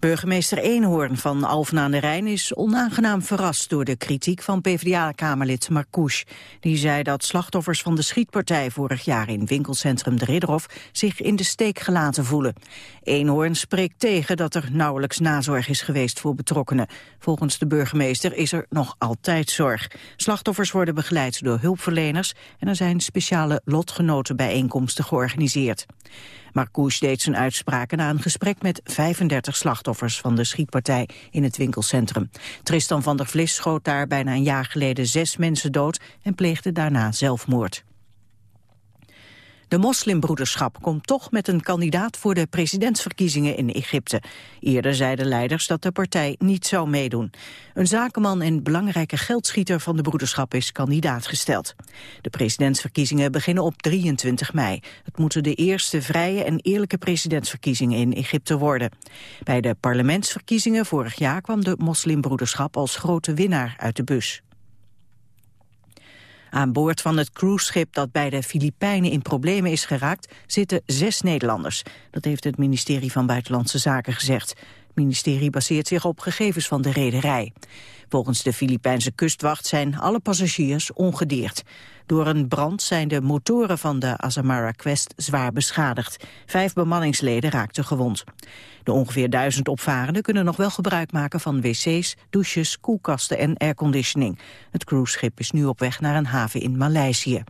Burgemeester Eenhoorn van Alphen aan de Rijn is onaangenaam verrast door de kritiek van PvdA-kamerlid Marcouch. Die zei dat slachtoffers van de schietpartij vorig jaar in winkelcentrum De Ridderhof zich in de steek gelaten voelen. Eenhoorn spreekt tegen dat er nauwelijks nazorg is geweest voor betrokkenen. Volgens de burgemeester is er nog altijd zorg. Slachtoffers worden begeleid door hulpverleners en er zijn speciale lotgenotenbijeenkomsten georganiseerd. Marcouch deed zijn uitspraken na een gesprek met 35 slachtoffers van de schietpartij in het winkelcentrum. Tristan van der Vlis schoot daar bijna een jaar geleden zes mensen dood en pleegde daarna zelfmoord. De moslimbroederschap komt toch met een kandidaat voor de presidentsverkiezingen in Egypte. Eerder zeiden leiders dat de partij niet zou meedoen. Een zakenman en belangrijke geldschieter van de broederschap is kandidaat gesteld. De presidentsverkiezingen beginnen op 23 mei. Het moeten de eerste vrije en eerlijke presidentsverkiezingen in Egypte worden. Bij de parlementsverkiezingen vorig jaar kwam de moslimbroederschap als grote winnaar uit de bus. Aan boord van het cruiseschip dat bij de Filipijnen in problemen is geraakt... zitten zes Nederlanders. Dat heeft het ministerie van Buitenlandse Zaken gezegd. Het ministerie baseert zich op gegevens van de rederij. Volgens de Filipijnse kustwacht zijn alle passagiers ongedeerd. Door een brand zijn de motoren van de Azamara Quest zwaar beschadigd. Vijf bemanningsleden raakten gewond. De ongeveer duizend opvarenden kunnen nog wel gebruik maken van wc's, douches, koelkasten en airconditioning. Het cruiseschip is nu op weg naar een haven in Maleisië.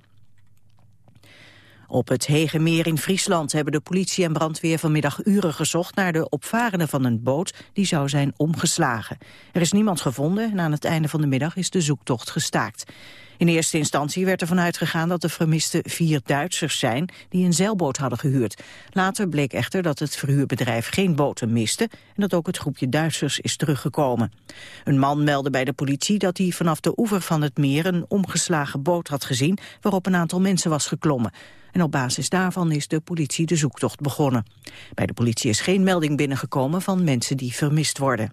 Op het Hegemeer in Friesland hebben de politie en brandweer vanmiddag uren gezocht naar de opvarende van een boot die zou zijn omgeslagen. Er is niemand gevonden en aan het einde van de middag is de zoektocht gestaakt. In eerste instantie werd ervan uitgegaan dat de vermiste vier Duitsers zijn die een zeilboot hadden gehuurd. Later bleek echter dat het verhuurbedrijf geen boten miste en dat ook het groepje Duitsers is teruggekomen. Een man meldde bij de politie dat hij vanaf de oever van het meer een omgeslagen boot had gezien waarop een aantal mensen was geklommen. En op basis daarvan is de politie de zoektocht begonnen. Bij de politie is geen melding binnengekomen van mensen die vermist worden.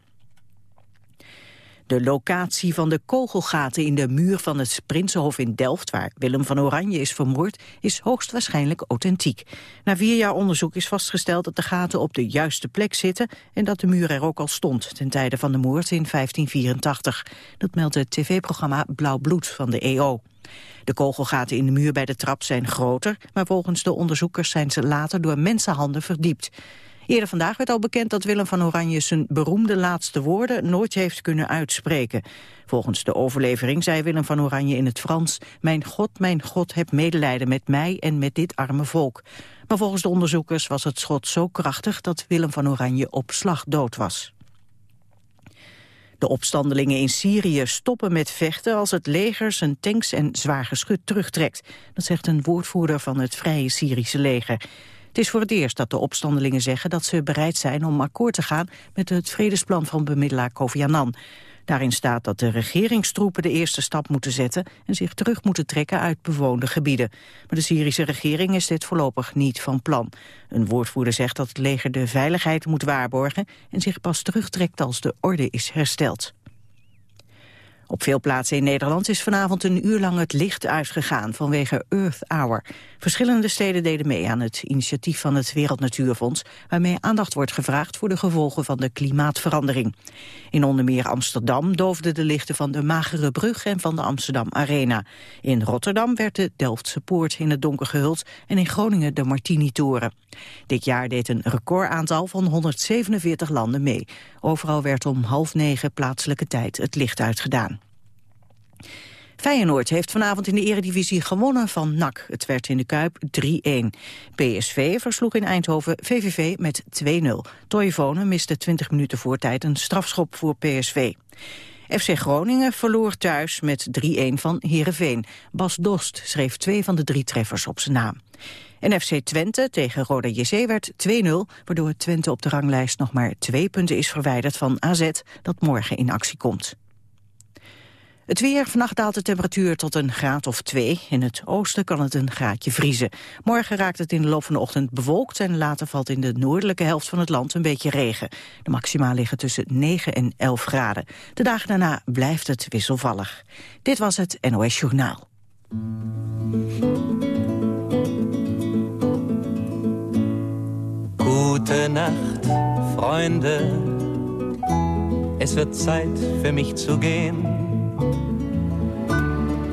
De locatie van de kogelgaten in de muur van het Prinsenhof in Delft... waar Willem van Oranje is vermoord, is hoogstwaarschijnlijk authentiek. Na vier jaar onderzoek is vastgesteld dat de gaten op de juiste plek zitten... en dat de muur er ook al stond ten tijde van de moord in 1584. Dat meldt het tv-programma Blauw Bloed van de EO. De kogelgaten in de muur bij de trap zijn groter... maar volgens de onderzoekers zijn ze later door mensenhanden verdiept. Eerder vandaag werd al bekend dat Willem van Oranje zijn beroemde laatste woorden nooit heeft kunnen uitspreken. Volgens de overlevering zei Willem van Oranje in het Frans... Mijn God, mijn God, heb medelijden met mij en met dit arme volk. Maar volgens de onderzoekers was het schot zo krachtig... dat Willem van Oranje op slag dood was. De opstandelingen in Syrië stoppen met vechten als het leger zijn tanks en zwaar geschut terugtrekt. Dat zegt een woordvoerder van het Vrije Syrische leger. Het is voor het eerst dat de opstandelingen zeggen dat ze bereid zijn om akkoord te gaan met het vredesplan van bemiddelaar Kofi Annan. Daarin staat dat de regeringstroepen de eerste stap moeten zetten en zich terug moeten trekken uit bewoonde gebieden. Maar de Syrische regering is dit voorlopig niet van plan. Een woordvoerder zegt dat het leger de veiligheid moet waarborgen en zich pas terugtrekt als de orde is hersteld. Op veel plaatsen in Nederland is vanavond een uur lang het licht uitgegaan vanwege Earth Hour. Verschillende steden deden mee aan het initiatief van het Wereld Natuurfonds, waarmee aandacht wordt gevraagd voor de gevolgen van de klimaatverandering. In onder meer Amsterdam doofden de lichten van de Magere Brug en van de Amsterdam Arena. In Rotterdam werd de Delftse Poort in het donker gehuld en in Groningen de Martini-toren. Dit jaar deed een recordaantal van 147 landen mee. Overal werd om half negen plaatselijke tijd het licht uitgedaan. Feyenoord heeft vanavond in de eredivisie gewonnen van NAC. Het werd in de Kuip 3-1. PSV versloeg in Eindhoven VVV met 2-0. Toivonen miste 20 minuten voor tijd een strafschop voor PSV. FC Groningen verloor thuis met 3-1 van Heerenveen. Bas Dost schreef twee van de drie treffers op zijn naam. En FC Twente tegen Roda JC werd 2-0, waardoor Twente op de ranglijst nog maar twee punten is verwijderd van AZ, dat morgen in actie komt. Het weer, vannacht daalt de temperatuur tot een graad of twee. In het oosten kan het een graadje vriezen. Morgen raakt het in de loop van de ochtend bewolkt... en later valt in de noordelijke helft van het land een beetje regen. De maxima liggen tussen 9 en 11 graden. De dagen daarna blijft het wisselvallig. Dit was het NOS Journaal. Gute Nacht, Freunde. Es wird Zeit für mich zu gehen.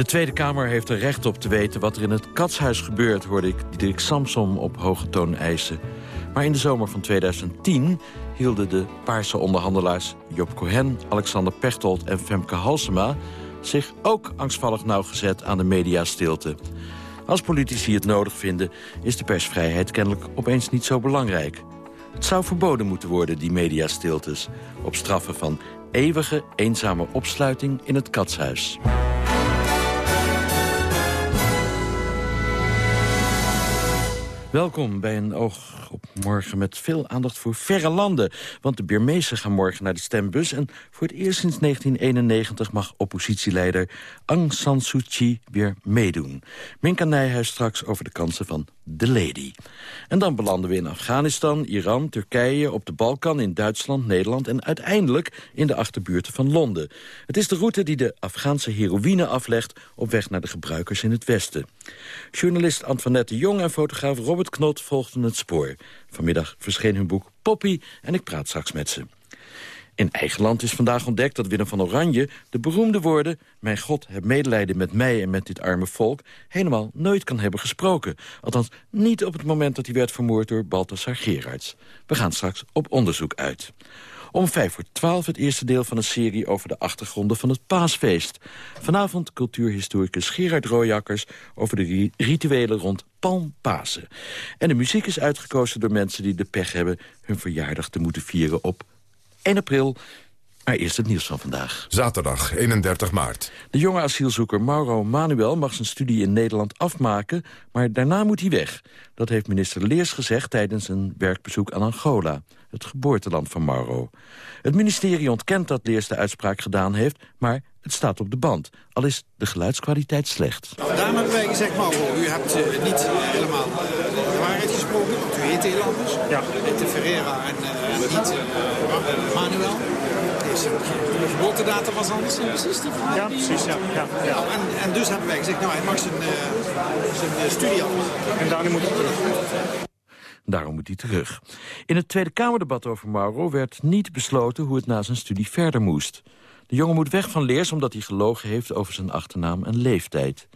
De Tweede Kamer heeft er recht op te weten wat er in het katshuis gebeurt... hoorde ik Diederik Samsom op hoge toon eisen. Maar in de zomer van 2010 hielden de Paarse onderhandelaars Job Cohen, Alexander Pechtold en Femke Halsema zich ook angstvallig nauwgezet aan de mediastilte. Als politici het nodig vinden, is de persvrijheid kennelijk opeens niet zo belangrijk. Het zou verboden moeten worden, die mediastiltes, op straffen van eeuwige eenzame opsluiting in het katshuis. Welkom bij een oog op morgen met veel aandacht voor verre landen. Want de Birmezen gaan morgen naar de stembus... en voor het eerst sinds 1991 mag oppositieleider Aung San Suu Kyi weer meedoen. Minka Nijhuis straks over de kansen van The Lady. En dan belanden we in Afghanistan, Iran, Turkije, op de Balkan... in Duitsland, Nederland en uiteindelijk in de achterbuurten van Londen. Het is de route die de Afghaanse heroïne aflegt... op weg naar de gebruikers in het Westen. Journalist Antoinette Jong en fotograaf Robert Knot volgden het spoor. Vanmiddag verscheen hun boek Poppy en ik praat straks met ze. In eigen land is vandaag ontdekt dat Willem van Oranje de beroemde woorden... mijn God, heb medelijden met mij en met dit arme volk... helemaal nooit kan hebben gesproken. Althans, niet op het moment dat hij werd vermoord door Balthasar Gerards. We gaan straks op onderzoek uit. Om vijf voor twaalf het eerste deel van een serie over de achtergronden van het paasfeest. Vanavond cultuurhistoricus Gerard Rooijakkers over de rituelen rond Palmpasen. En de muziek is uitgekozen door mensen die de pech hebben hun verjaardag te moeten vieren op 1 april. Maar eerst het nieuws van vandaag. Zaterdag, 31 maart. De jonge asielzoeker Mauro Manuel mag zijn studie in Nederland afmaken... maar daarna moet hij weg. Dat heeft minister Leers gezegd tijdens een werkbezoek aan Angola... het geboorteland van Mauro. Het ministerie ontkent dat Leers de uitspraak gedaan heeft... maar het staat op de band, al is de geluidskwaliteit slecht. Daarom hebben wij gezegd, Mauro, u hebt uh, niet helemaal uh, gesproken... want u heet heel anders. Ja. Heet Ferreira en uh, niet Manuel de geboortedatum was anders. Precies die Ja, precies. Ja, ja, ja. Nou, en, en, dus hebben wij gezegd, nou, hij mag zijn, uh, zijn studie af. En daarom moet hij terug. Daarom moet hij terug. In het Tweede Kamerdebat over Mauro werd niet besloten hoe het na zijn studie verder moest. De jongen moet weg van Leers omdat hij gelogen heeft over zijn achternaam en leeftijd.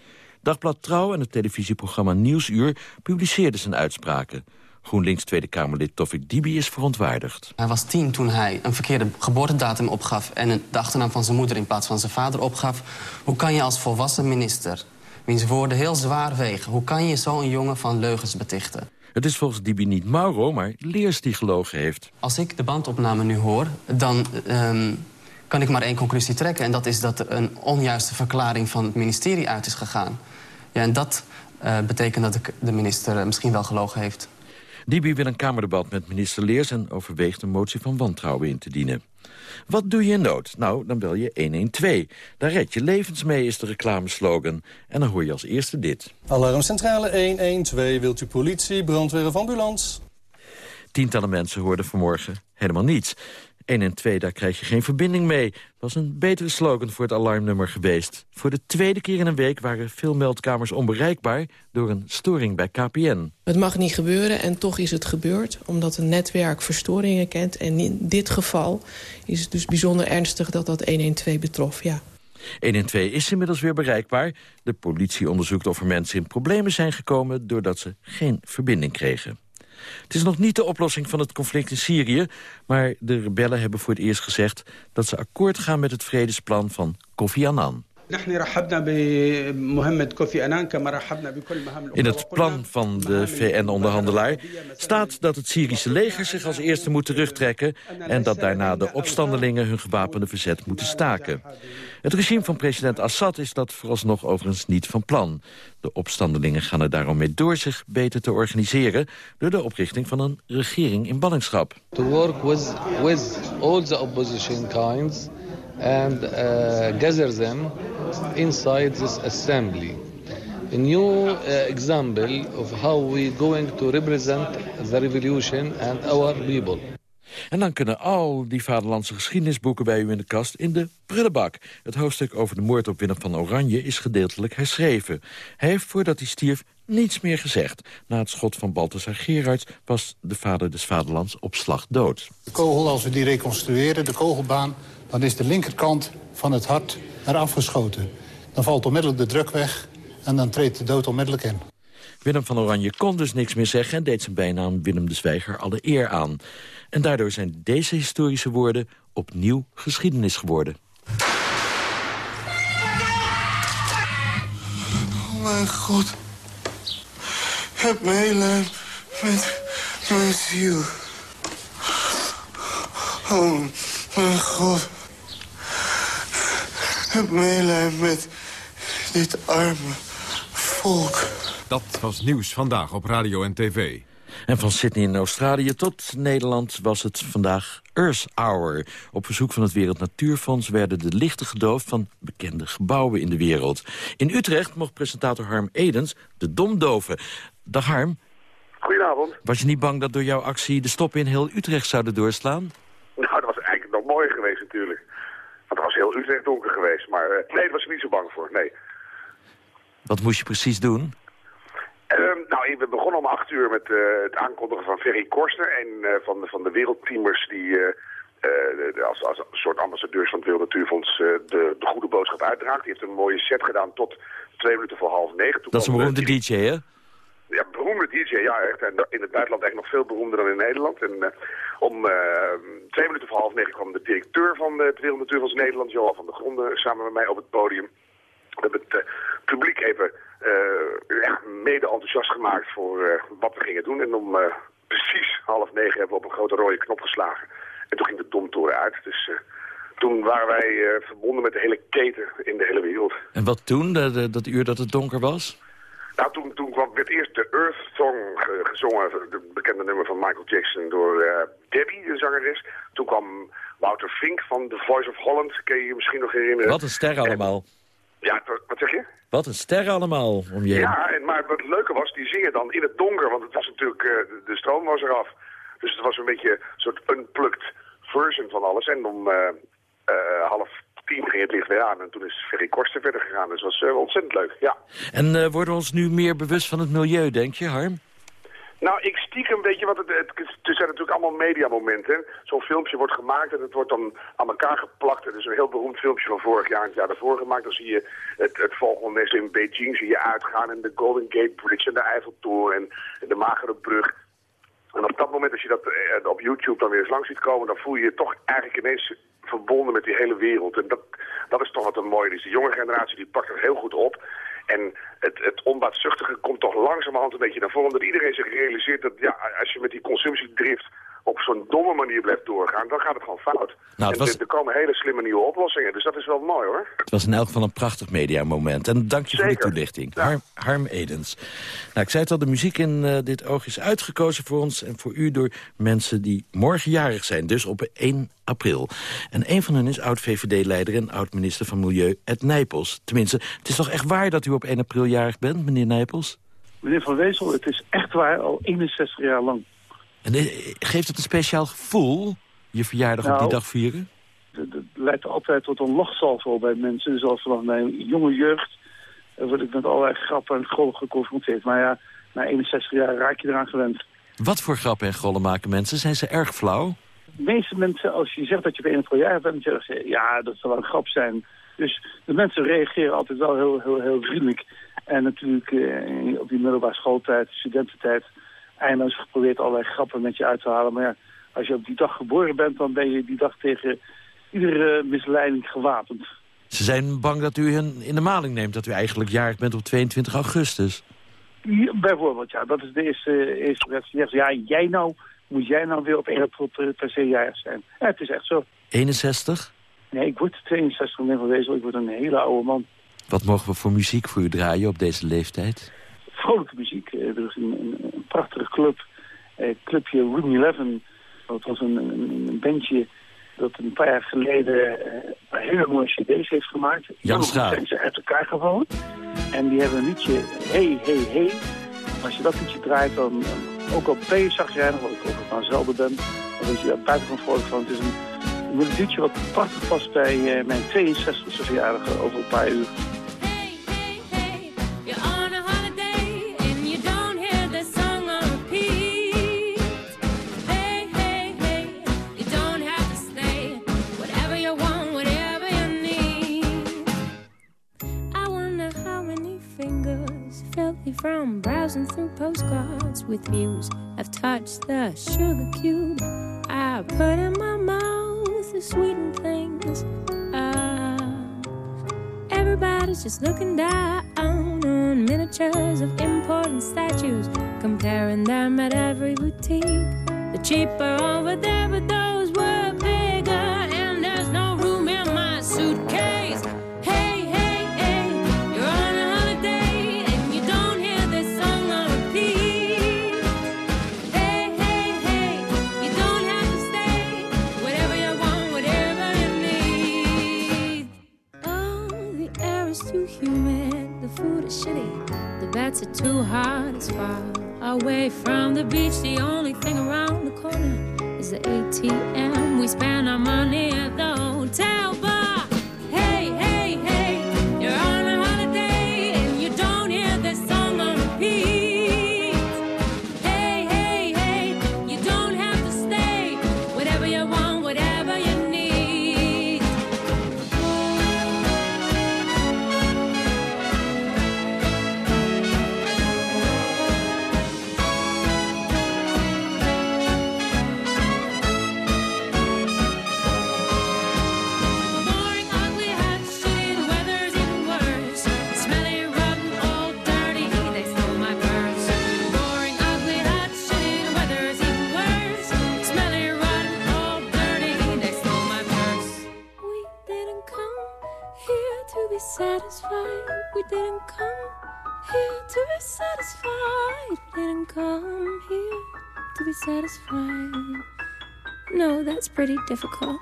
Dagblad Trouw en het televisieprogramma Nieuwsuur publiceerden zijn uitspraken. GroenLinks Tweede Kamerlid Tofik Dibi is verontwaardigd. Hij was tien toen hij een verkeerde geboortedatum opgaf... en de achternaam van zijn moeder in plaats van zijn vader opgaf. Hoe kan je als volwassen minister, wiens woorden heel zwaar wegen... hoe kan je zo'n jongen van leugens betichten? Het is volgens Dibi niet Mauro, maar Leers die gelogen heeft. Als ik de bandopname nu hoor, dan um, kan ik maar één conclusie trekken... en dat is dat er een onjuiste verklaring van het ministerie uit is gegaan. Ja, en dat uh, betekent dat de minister misschien wel gelogen heeft. Dibi wil een Kamerdebat met minister Leers... en overweegt een motie van wantrouwen in te dienen. Wat doe je in nood? Nou, dan bel je 112. Daar red je levens mee, is de reclameslogan. En dan hoor je als eerste dit. Alarmcentrale 112, wilt u politie, brandweer of ambulance? Tientallen mensen hoorden vanmorgen helemaal niets. 1 en 2, daar krijg je geen verbinding mee. was een betere slogan voor het alarmnummer geweest. Voor de tweede keer in een week waren veel meldkamers onbereikbaar... door een storing bij KPN. Het mag niet gebeuren en toch is het gebeurd... omdat het netwerk verstoringen kent. En in dit geval is het dus bijzonder ernstig dat dat 112 betrof, ja. 112 is inmiddels weer bereikbaar. De politie onderzoekt of er mensen in problemen zijn gekomen... doordat ze geen verbinding kregen. Het is nog niet de oplossing van het conflict in Syrië... maar de rebellen hebben voor het eerst gezegd... dat ze akkoord gaan met het vredesplan van Kofi Annan. In het plan van de VN-onderhandelaar staat dat het Syrische leger zich als eerste moet terugtrekken... en dat daarna de opstandelingen hun gewapende verzet moeten staken. Het regime van president Assad is dat vooralsnog overigens niet van plan. De opstandelingen gaan er daarom mee door zich beter te organiseren... door de oprichting van een regering in ballingschap. To work with, with all the opposition kinds and uh, gather them inside this assembly. A new uh, example of how we going to represent the revolution and our people. En dan kunnen al die vaderlandse geschiedenisboeken bij u in de kast in de prullenbak. Het hoofdstuk over de moord op Willem van Oranje is gedeeltelijk herschreven. Hij heeft voordat hij stierf niets meer gezegd. Na het schot van Balthasar Gerards was de vader des vaderlands op slag dood. De kogel, als we die reconstrueren, de kogelbaan... dan is de linkerkant van het hart eraf geschoten. Dan valt onmiddellijk de druk weg en dan treedt de dood onmiddellijk in. Willem van Oranje kon dus niks meer zeggen... en deed zijn bijnaam Willem de Zwijger alle eer aan. En daardoor zijn deze historische woorden opnieuw geschiedenis geworden. Oh mijn god. Heb meelijn met mijn ziel. Oh mijn god. Heb meelijn met dit arme volk. Dat was nieuws vandaag op radio en tv. En van Sydney in Australië tot Nederland was het vandaag Earth Hour. Op verzoek van het Wereld Natuurfonds werden de lichten gedoofd van bekende gebouwen in de wereld. In Utrecht mocht presentator Harm Edens de dom doven. Dag Harm. Goedenavond. Was je niet bang dat door jouw actie de stoppen in heel Utrecht zouden doorslaan? Nou, dat was eigenlijk nog mooier geweest natuurlijk. Want er was heel Utrecht donker geweest. Maar uh, nee, daar was ik niet zo bang voor, nee. Wat moest je precies doen? Uh, nou, we begonnen om acht uur met uh, het aankondigen van Ferry Korster. Een uh, van, de, van de wereldteamers die uh, als, als een soort ambassadeurs van het Wereld Natuurfonds de, de goede boodschap uitdraagt. Die heeft een mooie set gedaan tot twee minuten voor half negen. Toen dat is een beroemde DJ, hè? Ja, beroemde DJ, ja echt. En in het buitenland echt nog veel beroemder dan in Nederland. En om twee minuten voor half negen kwam de directeur van het Wereld Natuurfonds Nederland, Johan van der Gronden, samen met mij op het podium. We hebben het publiek even echt mede enthousiast gemaakt voor wat we gingen doen. En om precies half negen hebben we op een grote rode knop geslagen. En toen ging de domtoren uit. Dus toen waren wij verbonden met de hele keten in de hele wereld. En wat toen, dat uur dat het donker was? Nou, toen, toen kwam, werd eerst de Earth Song gezongen, de bekende nummer van Michael Jackson, door Debbie, de zangeres. Toen kwam Wouter Fink van The Voice of Holland, kun je je misschien nog herinneren. Wat een ster allemaal. En, ja, wat zeg je? Wat een ster allemaal om je Ja, en, maar wat het leuke was, die zingen dan in het donker, want het was natuurlijk, uh, de stroom was eraf. Dus het was een beetje een soort unplugged version van alles. En om uh, uh, half het licht weer aan en toen is Ferry Korsten verder gegaan. Dus dat was ontzettend leuk, ja. En worden we ons nu meer bewust van het milieu, denk je, Harm? Nou, ik stiekem, weet je wat, het, het, het zijn natuurlijk allemaal mediamomenten. Zo'n filmpje wordt gemaakt en het wordt dan aan elkaar geplakt. Het is een heel beroemd filmpje van vorig jaar en het jaar daarvoor gemaakt. Dan zie je het, het volgende in Beijing zie je uitgaan en de Golden Gate Bridge en de Eiffeltoren en, en de Magere Brug. En op dat moment, als je dat eh, op YouTube dan weer eens langs ziet komen, dan voel je je toch eigenlijk ineens verbonden met die hele wereld. En dat, dat is toch wat een mooie is. De jonge generatie die pakt het heel goed op. En het, het onbaatzuchtige komt toch langzamerhand een beetje naar voren. Omdat iedereen zich realiseert dat ja, als je met die consumptiedrift op zo'n domme manier blijft doorgaan, dan gaat het gewoon fout. Nou, het was... er komen hele slimme nieuwe oplossingen, dus dat is wel mooi hoor. Het was in elk geval een prachtig mediamoment. En dank je Zeker. voor de toelichting. Harm, Harm, Edens. Nou, ik zei het al, de muziek in uh, dit oog is uitgekozen voor ons... en voor u door mensen die morgenjarig zijn, dus op 1 april. En een van hen is oud-VVD-leider en oud-minister van Milieu, Ed Nijpels. Tenminste, het is toch echt waar dat u op 1 april jarig bent, meneer Nijpels? Meneer Van Wezel, het is echt waar, al 61 jaar lang. En geeft het een speciaal gevoel, je verjaardag nou, op die dag vieren? Het leidt altijd tot een lachsalvo bij mensen. Zoals vanaf mijn jonge jeugd word ik met allerlei grappen en gollen geconfronteerd. Maar ja, na 61 jaar raak je eraan gewend. Wat voor grappen en gollen maken mensen? Zijn ze erg flauw? De meeste mensen, als je zegt dat je op 21 jaar bent, zeggen ze, ja, dat zal wel een grap zijn. Dus de mensen reageren altijd wel heel, heel, heel vriendelijk. En natuurlijk eh, op die middelbare schooltijd, studententijd eindeloos geprobeerd allerlei grappen met je uit te halen. Maar ja, als je op die dag geboren bent, dan ben je die dag tegen iedere misleiding gewapend. Ze zijn bang dat u hen in de maling neemt... dat u eigenlijk jarig bent op 22 augustus. Ja, bijvoorbeeld, ja. Dat is de eerste, eerste reactie. Ja, jij nou, moet jij nou weer op 1 april per se jarig zijn? Ja, het is echt zo. 61? Nee, ik word 62 van wezen. Ik word een hele oude man. Wat mogen we voor muziek voor u draaien op deze leeftijd? Vrolijke muziek. Er is een, een, een prachtige club. Uh, clubje Room 11. Dat was een, een, een bandje dat een paar jaar geleden uh, hele mooie cd's heeft gemaakt. Jan Straat. zijn ze uit elkaar gevallen. En die hebben een liedje Hey, Hey, Hey. Als je dat liedje draait, dan ook al ben je zagrijnig, wat ik ook van zelden ben, dan word je daar buitengewoon vrolijk van. Het is een, een liedje wat prachtig past bij mijn 62e verjaardag over een paar uur. With views. I've touched the sugar cube. I put in my mouth the sweetened things. Ah, everybody's just looking down on miniatures of important statues, comparing them at every boutique. The cheaper over there, but those beds are too hot, it's far away from the beach. The only thing around the corner is the ATM. We spend our money at the hotel No, that's pretty difficult.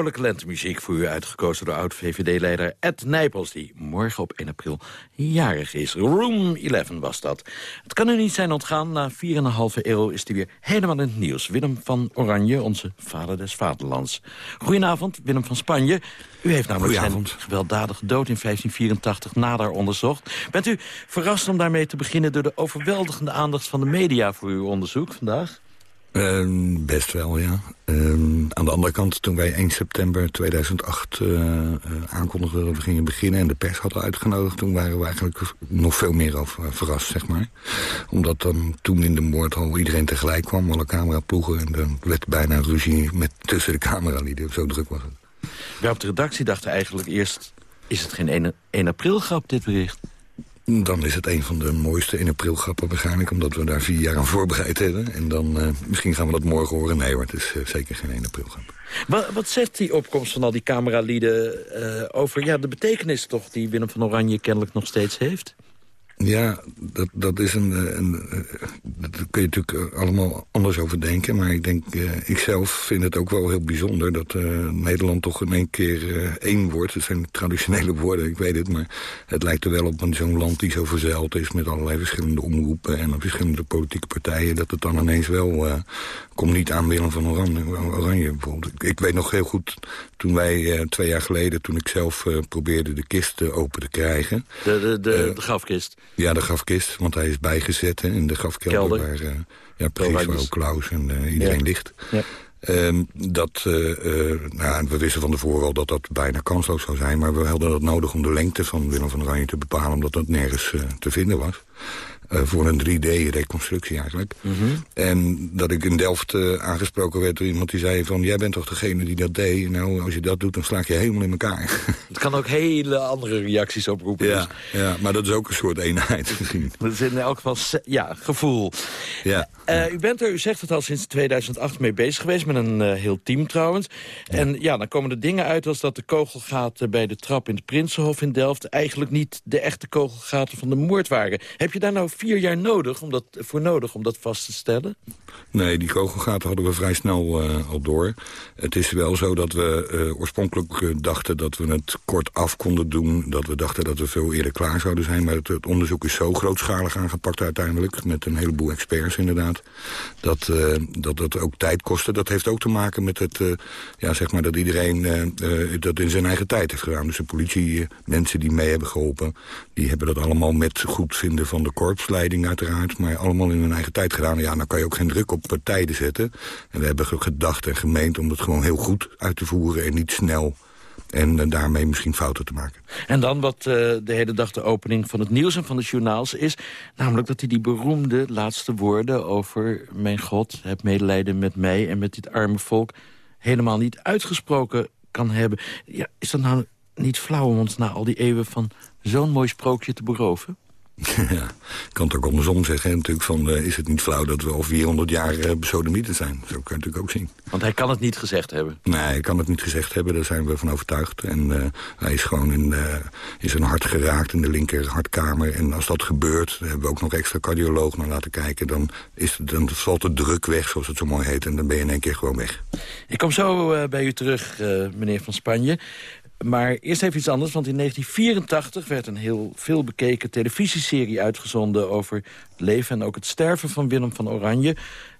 Vrolijke lentemuziek voor u uitgekozen door oud-VVD-leider Ed Nijpels... die morgen op 1 april jarig is. Room 11 was dat. Het kan u niet zijn ontgaan. Na 4,5 eeuw is hij weer helemaal in het nieuws. Willem van Oranje, onze vader des vaderlands. Goedenavond, Willem van Spanje. U heeft namelijk zijn gewelddadige dood in 1584 nader onderzocht. Bent u verrast om daarmee te beginnen... door de overweldigende aandacht van de media voor uw onderzoek vandaag? Uh, best wel, ja. Uh, aan de andere kant, toen wij 1 september 2008 uh, uh, aankondigden dat we gingen beginnen... en de pers hadden uitgenodigd, toen waren we eigenlijk nog veel meer over verrast, zeg maar. Omdat dan toen in de moordhal iedereen tegelijk kwam, alle cameraploegen... en dan werd bijna ruzie met, tussen de cameralieden, zo druk was het. Op de redactie dachten eigenlijk eerst... is het geen 1, 1 april grap, dit bericht? Dan is het een van de mooiste in april grappen waarschijnlijk... omdat we daar vier jaar aan voorbereid hebben. En dan, eh, misschien gaan we dat morgen horen. Nee hoor, het is eh, zeker geen 1 april grap. Wat, wat zegt die opkomst van al die cameralieden eh, over ja, de betekenis toch... die Willem van Oranje kennelijk nog steeds heeft? Ja, dat, dat is een, eh, een, eh, Daar kun je natuurlijk eh, allemaal anders over denken. Maar ik denk, eh, ik zelf vind het ook wel heel bijzonder... dat Nederland toch in één keer één wordt. Het zijn traditionele woorden, ik weet het. Maar het lijkt er wel op een zo'n land die zo verzeild is... met allerlei verschillende omroepen en verschillende politieke partijen... dat het dan ineens wel... komt niet aan Willem van Oranje, Oranje bijvoorbeeld. Ik, ik weet nog heel goed, toen wij twee jaar geleden... toen ik zelf probeerde de kist open te krijgen... De, de, de, de grafkist. Ja, de grafkist, want hij is bijgezet in de grafkelder. Kelder. Waar, eh, ja, precies, waar ook Klaus en eh, iedereen Ja. ligt. Ja. Ehm, dat, eh, nou, we wisten van tevoren al dat dat bijna kansloos zou zijn... maar we hadden dat nodig om de lengte van Willem van Oranje te bepalen... omdat dat nergens te vinden was. Eh, voor een 3D-reconstructie eigenlijk. Mhm. En dat ik in Delft eh, aangesproken werd door iemand die zei van... jij bent toch degene die dat deed? Nou, als je dat doet, dan slaak je helemaal in elkaar. Het kan ook hele andere reacties oproepen. ja, dus ja, maar dat is ook een soort eenheid misschien. dat is in elk geval ja, gevoel. Ja. Eh, u bent er, u zegt het al, sinds 2008 mee bezig geweest... met een heel team trouwens. En ja, dan komen er dingen uit als dat de kogelgaten... bij de trap in het Prinsenhof in Delft... eigenlijk niet de echte kogelgaten van de moord waren. Heb je daar nou vier jaar nodig om dat, voor nodig om dat vast te stellen? Nee, die kogelgaten hadden we vrij snel eh, al door. Het is wel zo dat we eh, oorspronkelijk eh, dachten dat we het kort af konden doen. Dat we dachten dat we veel eerder klaar zouden zijn. Maar het, het onderzoek is zo grootschalig aangepakt uiteindelijk. Met een heleboel experts inderdaad. Dat, dat dat ook tijd kostte. Dat heeft ook te maken met het, ja, zeg maar dat iedereen dat in zijn eigen tijd heeft gedaan. Dus de politie, mensen die mee hebben geholpen... die hebben dat allemaal met goed vinden van de korpsleiding uiteraard... maar allemaal in hun eigen tijd gedaan. Ja, dan kan je ook geen druk op tijden zetten. En we hebben ge- gedacht en gemeend om het gewoon heel goed uit te voeren... en niet snel en eh, daarmee misschien fouten te maken. En dan wat eh, de hele dag de opening van het nieuws en van de journaals is... namelijk dat hij die beroemde laatste woorden over... mijn God, heb medelijden met mij en met dit arme volk... helemaal niet uitgesproken kan hebben. Ja, is dat nou niet flauw om ons na al die eeuwen van zo'n mooi sprookje te beroven? ja, ik kan het ook andersom zeggen. Natuurlijk van, eh, is het niet flauw dat we al 400 jaar uh, besodemieten zijn? Zo kan je natuurlijk ook zien. Want hij kan het niet gezegd hebben. Nee, hij kan het niet gezegd hebben, daar zijn we van overtuigd. En uh, hij is gewoon in, in zijn hart geraakt in de linker hartkamer. En als dat gebeurt, daar hebben we ook nog extra cardioloog naar laten kijken... dan, is, dan valt de druk weg, zoals het zo mooi heet. En dan ben je in één keer gewoon weg. Ik kom zo bij u terug, meneer Van Spanje. Maar eerst even iets anders, want in 1984 werd een heel veel bekeken televisieserie uitgezonden over het leven en ook het sterven van Willem van Oranje.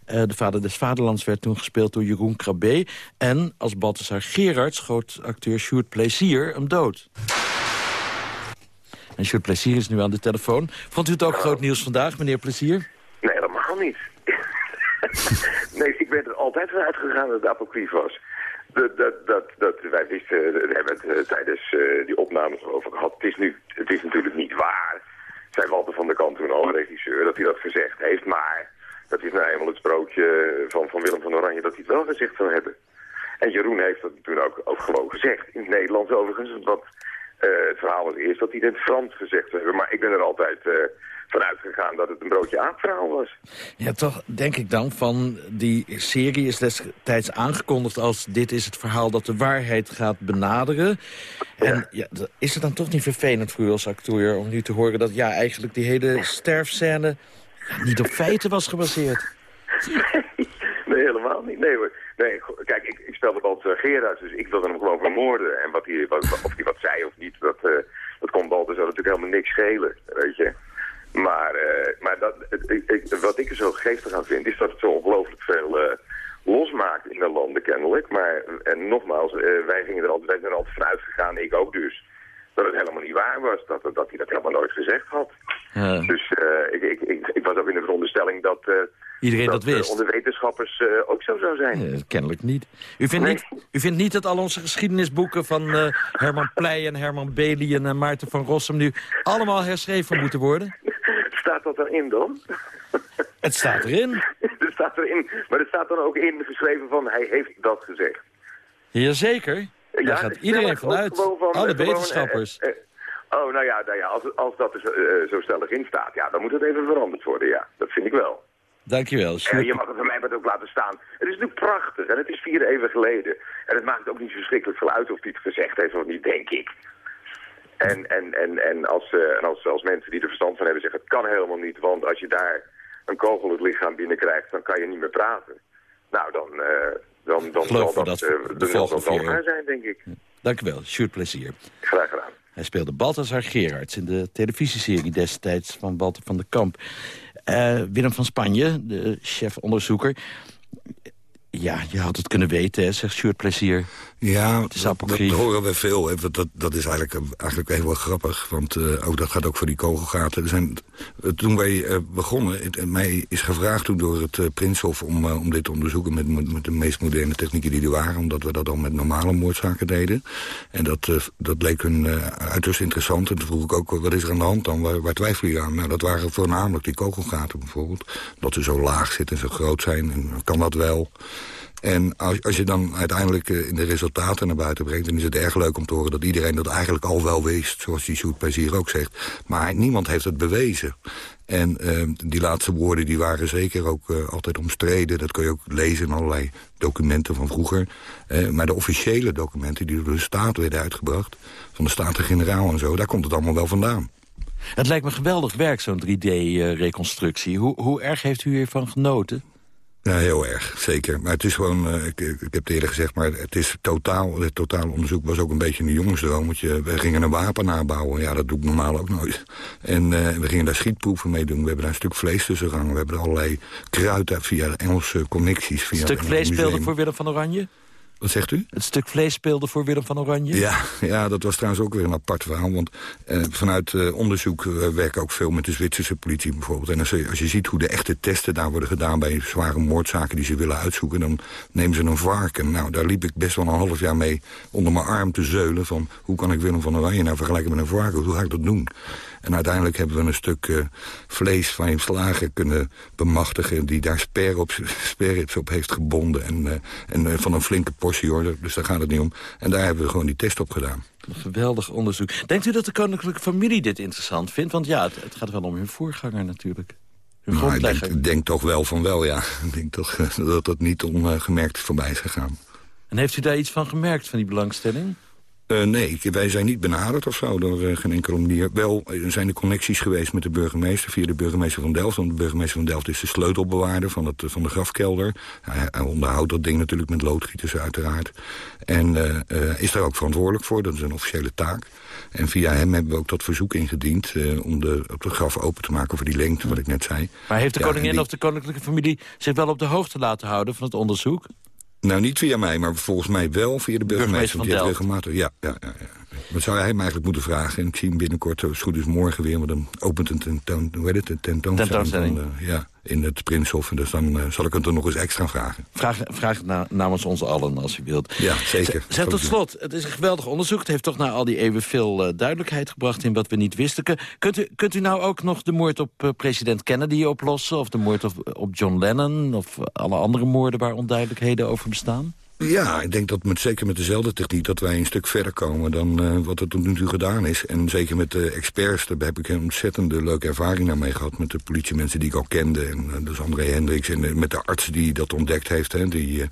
Uh, de vader des vaderlands werd toen gespeeld door Jeroen Krabbe. En als Balthasar Gerard schoot acteur Sjoerd Plezier hem dood. En Sjoerd Plezier is nu aan de telefoon. Vond u het ook groot nieuws vandaag, meneer Plezier? Nee, helemaal niet. nee, ik ben er altijd van uitgegaan dat het apocryf was. Dat, dat, dat, dat, wij wisten, we hebben het uh, tijdens uh, die opnames over gehad. Het is, nu, het is natuurlijk niet waar. Zei Walter van der Kant toen al, regisseur, dat hij dat gezegd heeft. Maar dat is nou eenmaal het sprookje van, van Willem van Oranje dat hij het wel gezegd zou hebben. En Jeroen heeft dat toen ook, ook gewoon gezegd. In het Nederlands overigens. Want het verhaal was eerst dat hij het in het Frans gezegd zou hebben. Maar ik ben er altijd vanuit gegaan dat het een broodje aapverhaal was. Ja, toch denk ik dan van die serie is destijds aangekondigd als dit is het verhaal dat de waarheid gaat benaderen. En ja, is het dan toch niet vervelend voor u als acteur om nu te horen dat ja, eigenlijk die hele sterfscène ja, niet op feiten was gebaseerd? Nee, nee helemaal niet. Nee hoor. Nee, kijk, ik, ik speelde Balthasar Gerards, dus ik wilde hem gewoon vermoorden. En wat hij, wat, of hij wat zei of niet, dat, uh, dat kon natuurlijk helemaal niks schelen, weet je. Maar, uh, maar dat, ik, ik, wat ik er zo geestig aan vind, is dat het zo ongelooflijk veel uh, losmaakt in de landen kennelijk. Maar en nogmaals, uh, wij, gingen er altijd, wij zijn er altijd vanuit gegaan, ik ook dus, dat het helemaal niet waar was. Dat, dat hij dat helemaal nooit gezegd had. Ja. Dus ik, ik, ik, ik, was ook in de veronderstelling dat... Iedereen dat, dat wist. onder wetenschappers ook zo zou zijn. Kennelijk niet. U vindt, Nee. niet. u vindt niet dat al onze geschiedenisboeken van Herman Pleij en Herman Belien en Maarten van Rossum nu allemaal herschreven moeten worden? Staat dat erin dan? Het staat erin. er staat erin, maar er staat dan ook in geschreven van hij heeft dat gezegd. Jazeker. Daar gaat iedereen vanuit. van, Alle eh, wetenschappers. eh, eh, Oh, nou ja, nou ja als, als dat er zo, zo stellig in staat, ja, dan moet het even veranderd worden, ja. Dat vind ik wel. Dankjewel. Sjoerd. je mag het van mij wat ook laten staan. Het is natuurlijk prachtig en het is vier even geleden. En het maakt ook niet zo verschrikkelijk veel uit of hij het gezegd heeft of niet, denk ik. En, en, en, en, als, eh, en als, als mensen die er verstand van hebben zeggen, het kan helemaal niet, want als je daar een kogel het lichaam binnenkrijgt, dan kan je niet meer praten. Nou, dan, eh, dan, dan zal dat, dat eh, de zal volgende zijn, denk ik. Dank u wel, Sjoerd Plezier. Graag gedaan. Hij speelde Balthazar Gerards in de televisieserie destijds van Walter van der Kamp. Willem van Spanje, de chef-onderzoeker. Ja, je had het kunnen weten, hè, zegt Sjoerd Plezier. Ja, is dat, horen we veel. Hè. Dat, dat is eigenlijk, eigenlijk heel wel grappig. Want eh, ook dat gaat ook voor die kogelgaten. Er zijn, eh, toen wij eh, begonnen, het, mij is gevraagd toen door het eh, Prinshof... Om, eh, om dit te onderzoeken met, met, de meest moderne technieken die er waren. Omdat we dat al met normale moordzaken deden. En dat, eh, dat bleek hun eh, uiterst interessant. En toen vroeg ik ook, wat is er aan de hand dan? Waar, waar twijfel je aan? Nou, dat waren voornamelijk die kogelgaten bijvoorbeeld. Dat ze zo laag zitten en zo groot zijn. En kan dat wel? En als, je dan uiteindelijk eh, in de resultaten naar buiten brengt... dan is het erg leuk om te horen dat iedereen dat eigenlijk al wel wist. Zoals die Sjoerd ook zegt. Maar niemand heeft het bewezen. En eh, die laatste woorden die waren zeker ook eh, altijd omstreden. Dat kun je ook lezen in allerlei documenten van vroeger. Eh, maar de officiële documenten die door de staat werden uitgebracht... van de Staten-Generaal en zo, daar komt het allemaal wel vandaan. Het lijkt me geweldig werk, zo'n 3D-reconstructie. hoe, hoe erg heeft u hiervan genoten? Ja, heel erg, zeker. Maar het is gewoon, eh, ik, ik heb het eerder gezegd, maar het is totaal, het totale onderzoek was ook een beetje een jongensdroom. Want je, we gingen een wapen nabouwen, ja, dat doe ik normaal ook nooit. En eh, we gingen daar schietproeven mee doen. We hebben daar een stuk vlees tussen gehangen. We hebben er allerlei kruiden via Engelse connecties. Via Het stuk een vlees speelde voor Willem van Oranje? Wat zegt u? Het stuk vlees speelde voor Willem van Oranje? Ja, ja, dat was trouwens ook weer een apart verhaal. Want eh, vanuit eh, onderzoek eh, werken we ook veel met de Zwitserse politie bijvoorbeeld. En als je, als je ziet hoe de echte testen daar worden gedaan... bij zware moordzaken die ze willen uitzoeken... dan nemen ze een varken. Nou, daar liep ik best wel een half jaar mee onder mijn arm te zeulen... van hoe kan ik Willem van Oranje nou vergelijken met een varken? Hoe ga ik dat doen? En uiteindelijk hebben we een stuk eh, vlees van je slager kunnen bemachtigen... die daar sper op, sperrips op heeft gebonden. En, eh, en eh, van een flinke portie, hoor. Dus daar gaat het niet om. En daar hebben we gewoon die test op gedaan. Een geweldig onderzoek. Denkt u dat de koninklijke familie dit interessant vindt? Want ja, het, het gaat wel om hun voorganger natuurlijk. Hun Maar ik denk, toch wel van wel, ja. Ik denk toch dat dat niet ongemerkt voorbij is gegaan. En heeft u daar iets van gemerkt, van die belangstelling? Eh, nee, wij zijn niet benaderd of zo door eh, geen enkele manier. Wel eh, zijn er connecties geweest met de burgemeester via de burgemeester van Delft. Want de burgemeester van Delft is de sleutelbewaarder van, het, van de grafkelder. Hij, hij onderhoudt dat ding natuurlijk met loodgieters uiteraard. En is daar ook verantwoordelijk voor, dat is een officiële taak. En via hem hebben we ook dat verzoek ingediend... om de, op de graf open te maken voor die lengte, wat ik net zei. Maar heeft de Ja, koningin die- of de koninklijke familie zich wel op de hoogte laten houden van het onderzoek? Nou, niet via mij, maar volgens mij wel via de burgemeester. Burgemeester want die van heeft regelmatig, ja, ja, ja, ja. Wat zou hij hem eigenlijk moeten vragen? En ik zie hem binnenkort, als het goed is morgen weer... want dan opent een tentoon, hoe heet het, een tentoonstelling, eh, ja, in het Prinshof. En dus dan eh, zal ik hem er nog eens extra vragen. Vraag, vraag het na- namens ons allen, als u wilt. Ja, zeker. Zeg tot slot, het is een geweldig onderzoek. Het heeft toch na al die eeuwen veel eh, duidelijkheid gebracht... in wat we niet wisten. Kun- Kunt u, kunt u nou ook nog de moord op eh, president Kennedy oplossen? Of de moord op, op John Lennon? Of alle andere moorden waar onduidelijkheden over bestaan? Ja, ik denk dat met, zeker met dezelfde techniek... dat wij een stuk verder komen dan eh, wat er tot nu toe gedaan is. En zeker met de experts, daar heb ik een ontzettende leuke ervaring naar mee gehad... met de politiemensen die ik al kende. En eh, dus André Hendricks en eh, met de arts die dat ontdekt heeft. Hè, die,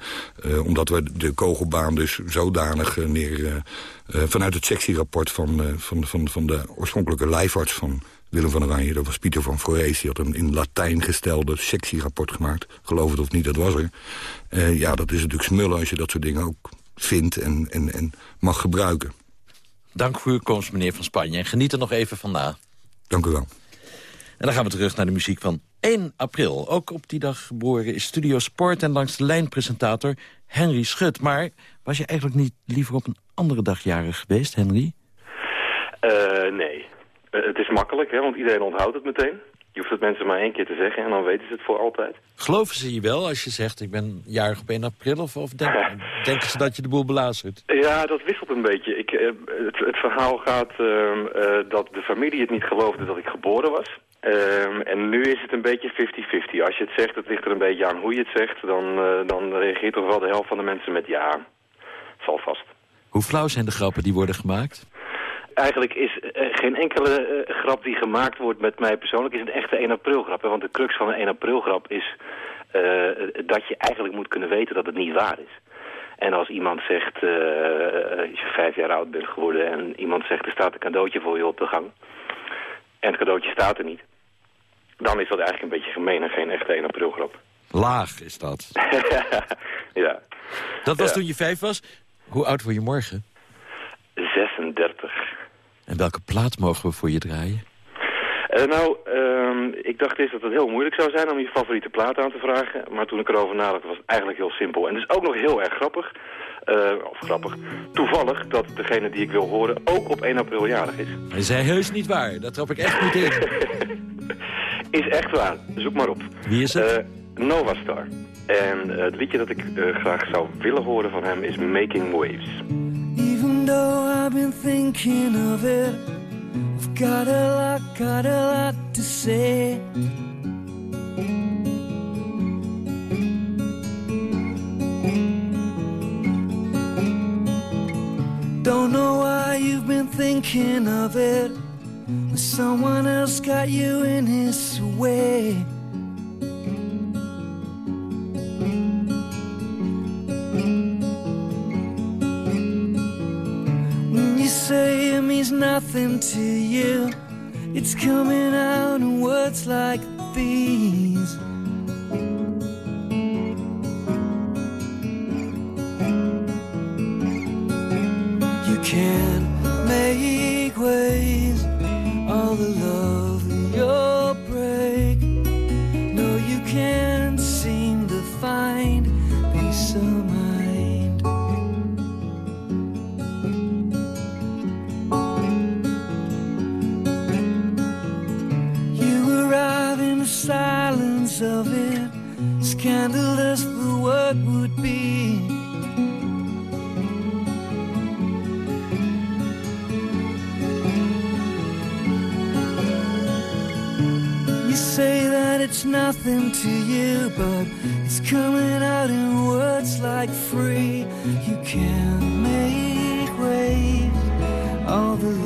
omdat we de kogelbaan dus zodanig neer... vanuit het sectierapport van, van, van, van de oorspronkelijke lijfarts van... Willem van Oranje, dat was Pieter van Forees. Die had een in Latijn gestelde sectierapport gemaakt. Geloof het of niet, dat was er. Eh, ja, dat is natuurlijk smullen als je dat soort dingen ook vindt en, en, en mag gebruiken. Dank voor uw komst, meneer Van Spanje. En geniet er nog even van na. Dank u wel. En dan gaan we terug naar de muziek van 1 april. Ook op die dag geboren is Studio Sport en langs de lijn presentator Henry Schut. Maar was je eigenlijk niet liever op een andere dag jarig geweest, Henry? Eh, nee. Eh, het is makkelijk, hè, want iedereen onthoudt het meteen. Je hoeft het mensen maar één keer te zeggen en dan weten ze het voor altijd. Geloven ze je wel als je zegt ik ben jarig op 1 april? Of, of denk- denken ze dat je de boel belazert? Ja, dat wisselt een beetje. Ik, eh, het, het verhaal gaat ehm, eh, dat de familie het niet geloofde dat ik geboren was. Ehm, en nu is het een beetje 50-50. Als je het zegt, het ligt er een beetje aan hoe je het zegt... dan, dan reageert toch wel de helft van de mensen met ja. Zal vast. Hoe flauw zijn de grappen die worden gemaakt? Eigenlijk is eh, geen enkele eh, grap die gemaakt wordt met mij persoonlijk... is een echte 1 april grap. hè. Want de crux van een 1 april grap is eh, dat je eigenlijk moet kunnen weten dat het niet waar is. En als iemand zegt, eh, als je vijf jaar oud bent geworden... en iemand zegt, er staat een cadeautje voor je op de gang... en het cadeautje staat er niet... dan is dat eigenlijk een beetje gemeen en geen echte 1 april grap. Laag is dat. ja. Dat was Ja. toen je vijf was. Hoe oud word je morgen? 36. En welke plaat mogen we voor je draaien? Eh, nou, ehm, ik dacht eerst dat het heel moeilijk zou zijn om je favoriete plaat aan te vragen. Maar toen ik erover nadacht was het eigenlijk heel simpel. En het is ook nog heel erg grappig, eh, of grappig, toevallig dat degene die ik wil horen ook op 1 april jarig is. Hij zei heus niet waar. Dat trap ik echt niet in. Is echt waar, zoek maar op. Wie is het? Eh, Nova Star. En het liedje dat ik graag zou willen horen van hem is Making Waves. I've been thinking of it, I've got a lot, got a lot to say. Don't know why you've been thinking of it. Someone else got you in his way. Means nothing to you, it's coming out in words like these. It's nothing to you, but it's coming out in words like free. You can't make waves, all the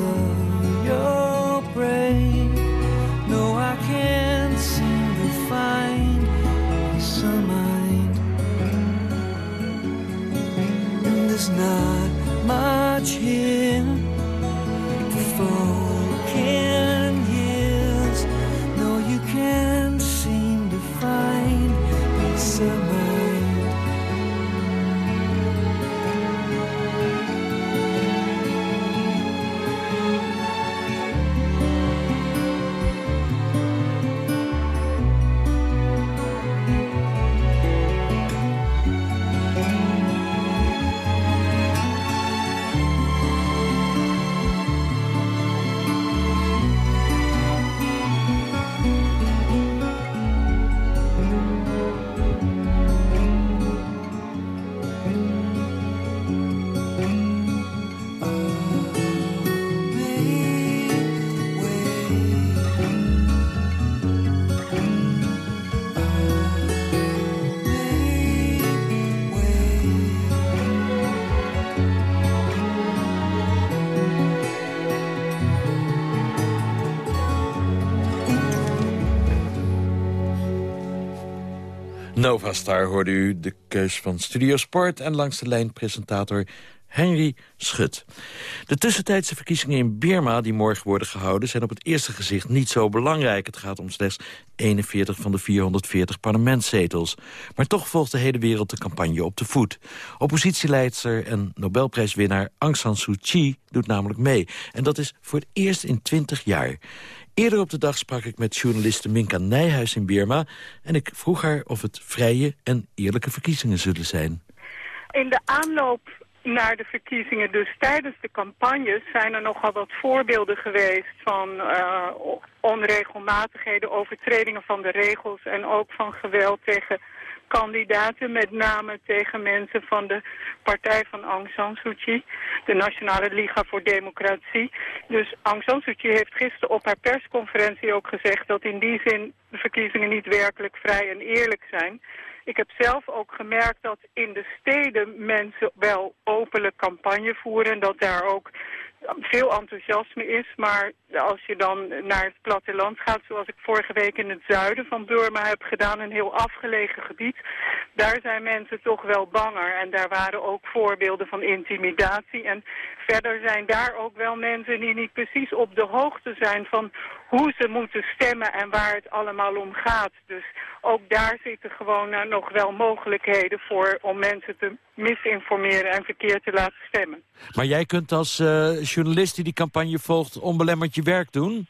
Nova Star hoorde u de keus van Studio Sport... en langs de lijn presentator Henry Schut. De tussentijdse verkiezingen in Birma die morgen worden gehouden... zijn op het eerste gezicht niet zo belangrijk. Het gaat om slechts 41 van de 440 parlementszetels. Maar toch volgt de hele wereld de campagne op de voet. Oppositieleidster en Nobelprijswinnaar Aung San Suu Kyi doet namelijk mee. En dat is voor het eerst in 20 jaar. Eerder op de dag sprak ik met journaliste Minka Nijhuis in Birma... en ik vroeg haar of het vrije en eerlijke verkiezingen zullen zijn. In de aanloop naar de verkiezingen, dus tijdens de campagnes, zijn er nogal wat voorbeelden geweest van eh, onregelmatigheden, overtredingen van de regels en ook van geweld tegen kandidaten, met name tegen mensen van de partij van Aung San Suu Kyi, de Nationale Liga voor Democratie. Dus Aung San Suu Kyi heeft gisteren op haar persconferentie ook gezegd dat in die zin de verkiezingen niet werkelijk vrij en eerlijk zijn. Ik heb zelf ook gemerkt dat in de steden mensen wel openlijk campagne voeren en dat daar ook veel enthousiasme is. Maar als je dan naar het platteland gaat, zoals ik vorige week in het zuiden van Burma heb gedaan, een heel afgelegen gebied, daar zijn mensen toch wel banger. En daar waren ook voorbeelden van intimidatie. En verder zijn daar ook wel mensen die niet precies op de hoogte zijn van hoe ze moeten stemmen en waar het allemaal om gaat. Dus ook daar zitten gewoon eh, nog wel mogelijkheden voor om mensen te misinformeren en verkeerd te laten stemmen. Maar jij kunt als eh, journalist die die campagne volgt onbelemmerd je werk doen?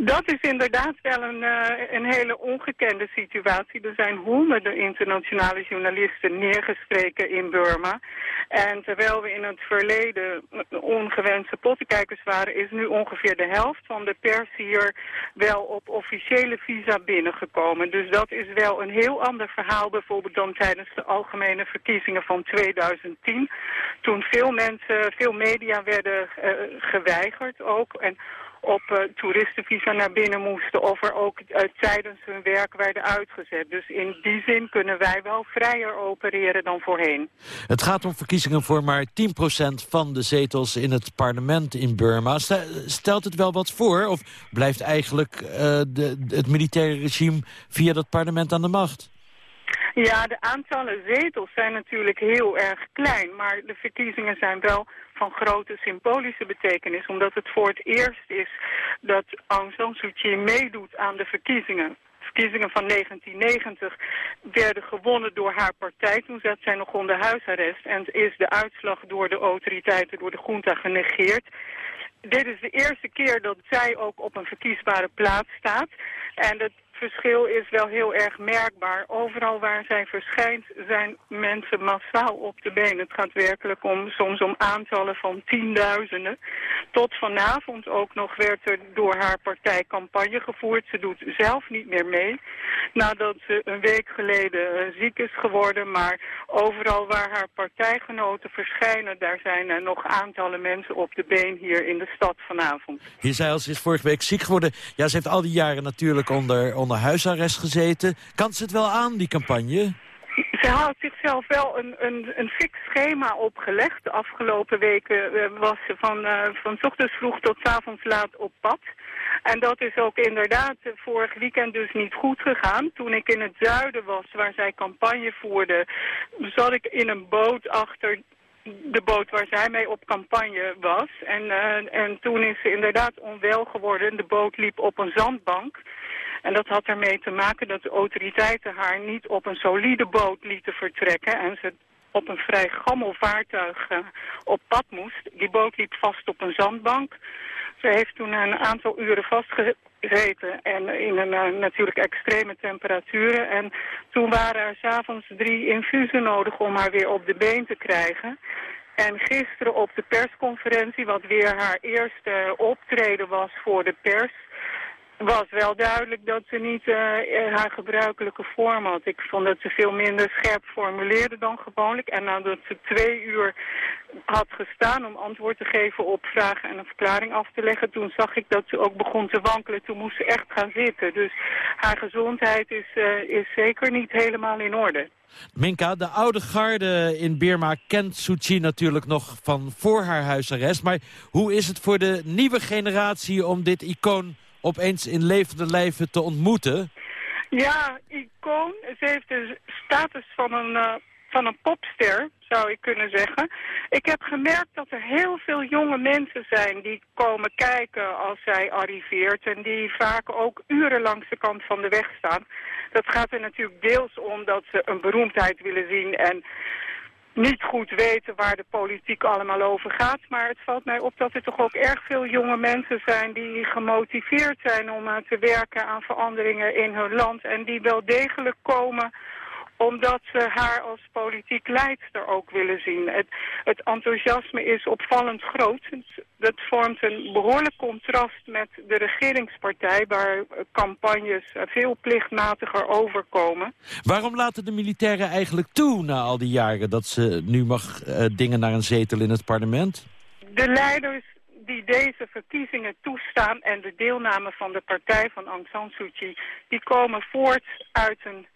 Dat is inderdaad wel een, eh, een hele ongekende situatie. Er zijn honderden internationale journalisten neergestreken in Burma. En terwijl we in het verleden ongewenste pottenkijkers waren... is nu ongeveer de helft van de pers hier wel op officiële visa binnengekomen. Dus dat is wel een heel ander verhaal bijvoorbeeld dan tijdens de algemene verkiezingen van 2010. Toen veel mensen, veel media werden eh, geweigerd ook... En op uh, toeristenvisa naar binnen moesten of er ook uh, tijdens hun werk werden uitgezet. Dus in die zin kunnen wij wel vrijer opereren dan voorheen. Het gaat om verkiezingen voor maar 10% van de zetels in het parlement in Burma. Stelt het wel wat voor of blijft eigenlijk uh, de, het militaire regime via dat parlement aan de macht? Ja, de aantallen zetels zijn natuurlijk heel erg klein, maar de verkiezingen zijn wel van grote symbolische betekenis, omdat het voor het eerst is dat Aung San Suu Kyi meedoet aan de verkiezingen. De verkiezingen van 1990 werden gewonnen door haar partij. Toen zat zij nog onder huisarrest en is de uitslag door de autoriteiten, door de junta genegeerd. Dit is de eerste keer dat zij ook op een verkiesbare plaats staat. En dat verschil is wel heel erg merkbaar. Overal waar zij verschijnt zijn mensen massaal op de been. Het gaat werkelijk om soms om aantallen van tienduizenden. Tot vanavond ook nog werd er door haar partij campagne gevoerd. Ze doet zelf niet meer mee. Nadat ze een week geleden ziek is geworden. Maar overal waar haar partijgenoten verschijnen... daar zijn er nog aantallen mensen op de been hier in de stad vanavond. Hier zei al, ze is vorige week ziek geworden. Ja, ze heeft al die jaren natuurlijk onder huisarrest gezeten. Kan ze het wel aan, die campagne? Ze had zichzelf wel een, een, een fix schema opgelegd. De afgelopen weken uh, was ze van, uh, van ochtends vroeg tot avonds laat op pad. En dat is ook inderdaad uh, vorig weekend dus niet goed gegaan. Toen ik in het zuiden was, waar zij campagne voerde, zat ik in een boot achter de boot waar zij mee op campagne was. En, en toen is ze inderdaad onwel geworden. De boot liep op een zandbank. En dat had ermee te maken dat de autoriteiten haar niet op een solide boot lieten vertrekken. En ze op een vrij gammel vaartuig uh, op pad moest. Die boot liep vast op een zandbank. Ze heeft toen een aantal uren vastgezeten en in een uh, natuurlijk extreme temperaturen. En toen waren er s'avonds drie infusen nodig om haar weer op de been te krijgen. En gisteren op de persconferentie, wat weer haar eerste optreden was voor de pers was wel duidelijk dat ze niet uh, haar gebruikelijke vorm had. Ik vond dat ze veel minder scherp formuleerde dan gewoonlijk. En nadat ze twee uur had gestaan om antwoord te geven op vragen en een verklaring af te leggen... toen zag ik dat ze ook begon te wankelen. Toen moest ze echt gaan zitten. Dus haar gezondheid is, uh, is zeker niet helemaal in orde. Minka, de oude garde in Birma kent Suu Kyi natuurlijk nog van voor haar huisarrest. Maar hoe is het voor de nieuwe generatie om dit icoon opeens in levende lijven te ontmoeten? Ja, icoon. Ze heeft de status van een, uh, van een popster, zou ik kunnen zeggen. Ik heb gemerkt dat er heel veel jonge mensen zijn die komen kijken als zij arriveert. En die vaak ook uren langs de kant van de weg staan. Dat gaat er natuurlijk deels om dat ze een beroemdheid willen zien en niet goed weten waar de politiek allemaal over gaat. Maar het valt mij op dat er toch ook erg veel jonge mensen zijn die gemotiveerd zijn om uh, te werken aan veranderingen in hun land. En die wel degelijk komen omdat ze haar als politiek leidster ook willen zien. Het, het enthousiasme is opvallend groot. Dat vormt een behoorlijk contrast met de regeringspartij... waar campagnes veel plichtmatiger overkomen. Waarom laten de militairen eigenlijk toe na al die jaren... dat ze nu mag uh, dingen naar een zetel in het parlement? De leiders die deze verkiezingen toestaan... en de deelname van de partij van Aung San Suu Kyi... die komen voort uit een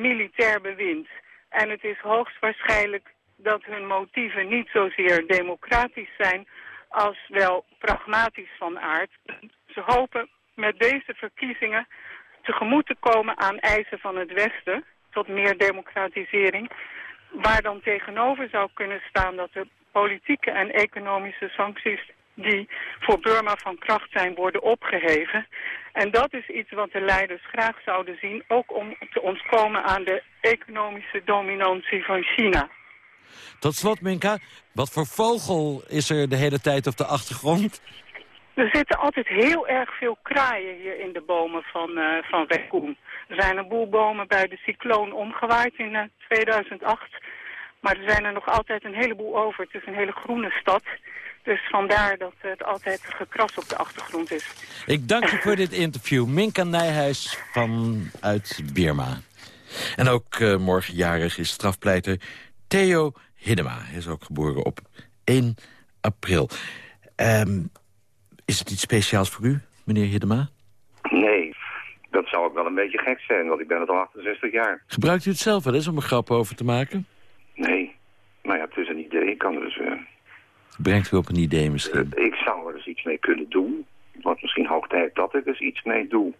militair bewind. En het is hoogstwaarschijnlijk dat hun motieven niet zozeer democratisch zijn, als wel pragmatisch van aard. Ze hopen met deze verkiezingen tegemoet te komen aan eisen van het Westen tot meer democratisering, waar dan tegenover zou kunnen staan dat de politieke en economische sancties die voor Burma van kracht zijn worden opgeheven. En dat is iets wat de leiders graag zouden zien, ook om te ontkomen aan de economische dominantie van China. Tot slot, Minka, wat voor vogel is er de hele tijd op de achtergrond? Er zitten altijd heel erg veel kraaien hier in de bomen van, eh van Raccoon. Er zijn een boel bomen bij de cycloon omgewaaid in eh, 2008. Maar er zijn er nog altijd een heleboel over. Het is een hele groene stad. Dus vandaar dat het altijd gekras op de achtergrond is. Ik dank je voor dit interview. Minka Nijhuis vanuit Birma. En ook eh, morgen jarig is strafpleiter Theo Hiddema. Hij is ook geboren op 1 april. Ehm, is het iets speciaals voor u, meneer Hiddema? Nee, dat zou ook wel een beetje gek zijn, want ik ben het al 68 jaar. Gebruikt u het zelf wel eens om een grap over te maken? Nee, maar ja, het is een idee. Ik kan er dus... eh, Brengt u op een idee misschien? ik zou er eens iets mee kunnen doen. Het wordt misschien hoog tijd dat ik eens iets mee doe.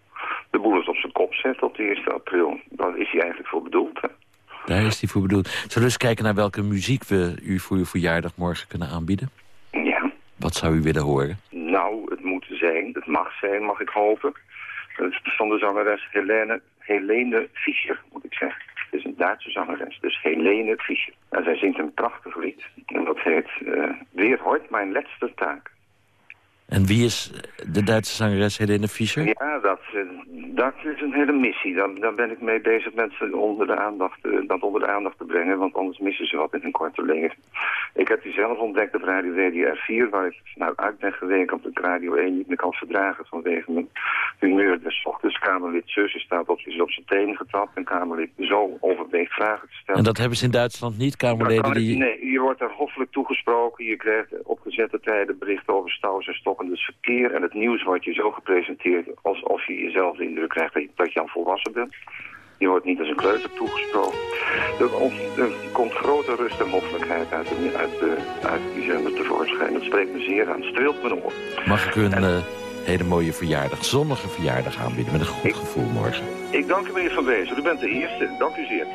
De boel is op zijn kop zetten op de 1 april. Daar is hij eigenlijk voor bedoeld. Hè? Daar is hij voor bedoeld. Zullen we eens kijken naar welke muziek we u voor uw verjaardag morgen kunnen aanbieden? Ja. Wat zou u willen horen? Nou, het moet zijn, het mag zijn, mag ik hopen. Van de zangeres Helene, Helene Fischer, moet ik zeggen. Het is een Duitse zangeres, dus Helene Fischer. En zij zingt een prachtig lied. En dat heet eh, Weer hoort mijn laatste taak. En wie is de Duitse zangeres Helene Fischer? Ja, dat, eh, dat is een hele missie. Daar, daar ben ik mee bezig mensen onder de aandacht, eh, dat onder de aandacht te brengen, want anders missen ze wat in hun korte leven. Ik heb die zelf ontdekt op Radio WDR 4, waar ik nou uit ben geweken op de Radio 1 niet meer kan verdragen vanwege mijn humeur des ochtends. Kamerlid Zus is staat op, is op zijn tenen getrapt en Kamerlid Zo overweegt vragen te stellen. En dat hebben ze in Duitsland niet, Kamerleden ik- die... Nee, je wordt er hoffelijk toegesproken. Je krijgt op gezette tijden berichten over stouws en stokkend verkeer. En het nieuws wordt je zo gepresenteerd alsof je jezelf de indruk krijgt dat je, dat je al volwassen bent. Je wordt niet als een kleuter toegesproken. Er, ont- er komt grote rust en hoffelijkheid uit, de, uit, de, uit die zender tevoorschijn. Dat spreekt me zeer aan. Streelt mijn oor. Mag ik u een eh, hele mooie verjaardag, zonnige verjaardag aanbieden... met een goed gevoel morgen? Ik dank u meneer Van Wezen. U bent de eerste. Dank u zeer.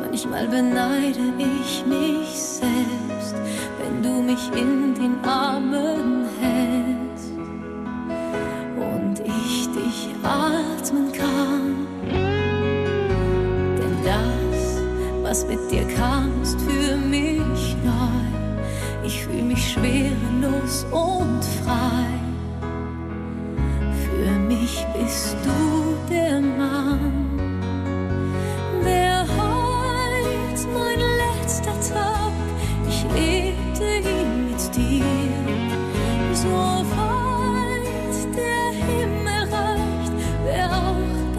Manchmal beneide ich mich selbst, wenn du mich in den Armen hältst ich atmen kann. Denn das, was mit dir kam, ist für mich neu. Ich fühle mich schwerelos und frei. Für mich bist du der Mann. Wär heut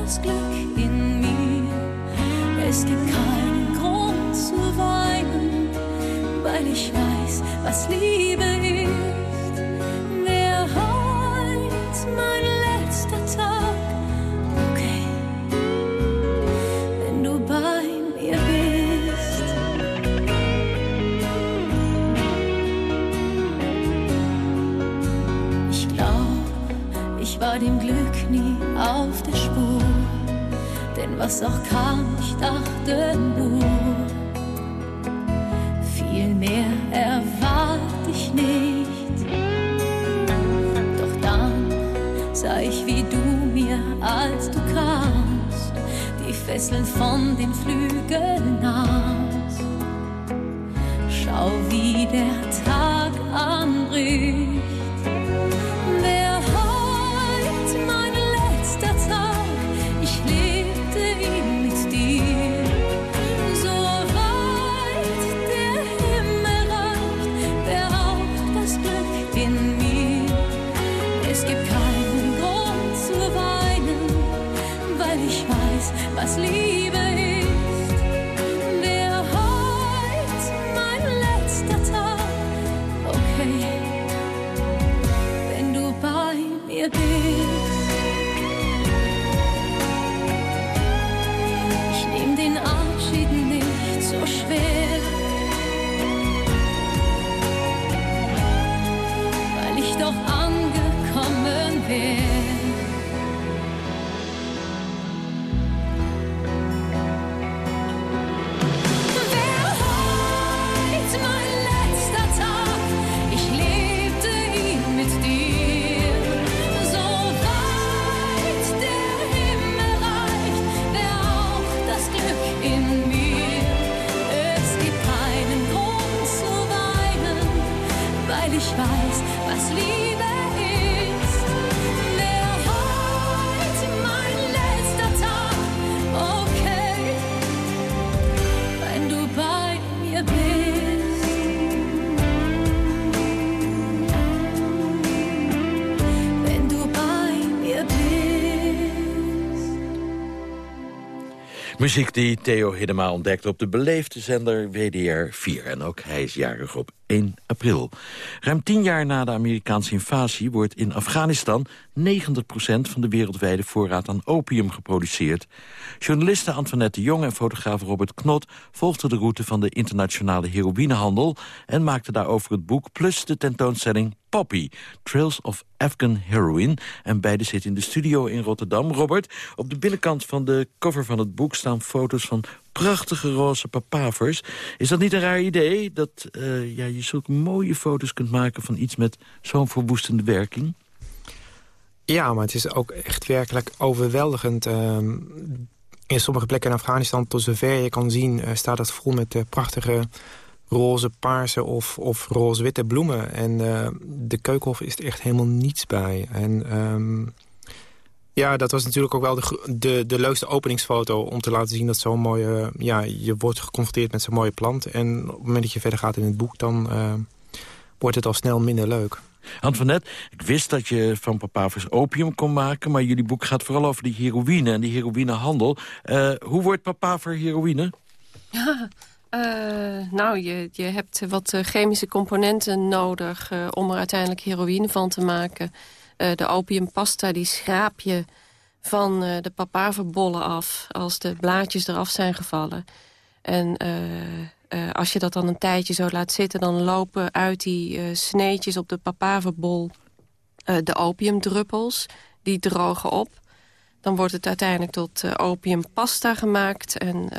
das Glück in mir. Es gibt keinen Grund zu weinen, weil ich weiß, was Liebe ist. Wär heut mein ich war dem Glück nie auf der Spur, denn was auch kam, ich dachte nur, viel mehr erwarte ich nicht. Doch dann sah ich, wie du mir, als du kamst, die Fesseln von den Flügeln nahmst. Schau, wie der Tag anbricht. Muziek die Theo Hiddema ontdekte op de beleefde zender WDR 4. En ook hij is jarig op 1 april. Ruim tien jaar na de Amerikaanse invasie wordt in Afghanistan 90% van de wereldwijde voorraad aan opium geproduceerd. Journaliste Antoinette de Jong en fotograaf Robert Knot volgden de route van de internationale heroïnehandel en maakten daarover het boek plus de tentoonstelling Poppy, Trails of Afghan Heroin. En beide zitten in de studio in Rotterdam. Robert, op de binnenkant van de cover van het boek staan foto's van prachtige roze papavers. Is dat niet een raar idee, dat eh, ja, je zulke mooie foto's kunt maken... van iets met zo'n verwoestende werking? Ja, maar het is ook echt werkelijk overweldigend. Ehm, in sommige plekken in Afghanistan, tot zover je kan zien... eh, staat het vol met eh, prachtige roze, paarse of, of roze-witte bloemen. En de keukenhof is er echt helemaal niets bij. En ehm, ja, dat was natuurlijk ook wel de, de, de leukste openingsfoto... om te laten zien dat zo'n mooie... ja, je wordt geconfronteerd met zo'n mooie plant. En op het moment dat je verder gaat in het boek... dan eh, wordt het al snel minder leuk. Antoinette, ik wist dat je van papavers opium kon maken... maar jullie boek gaat vooral over die heroïne en die heroïnehandel. Eh, hoe wordt papaver heroïne? Ja, eh, nou, je, je hebt wat chemische componenten nodig... eh, om er uiteindelijk heroïne van te maken. Eh, de opiumpasta die schraap je van eh, de papaverbollen af... als de blaadjes eraf zijn gevallen. En eh, als je dat dan een tijdje zo laat zitten... dan lopen uit die sneetjes op de papaverbol de opiumdruppels. Die drogen op. Dan wordt het uiteindelijk tot opiumpasta gemaakt... en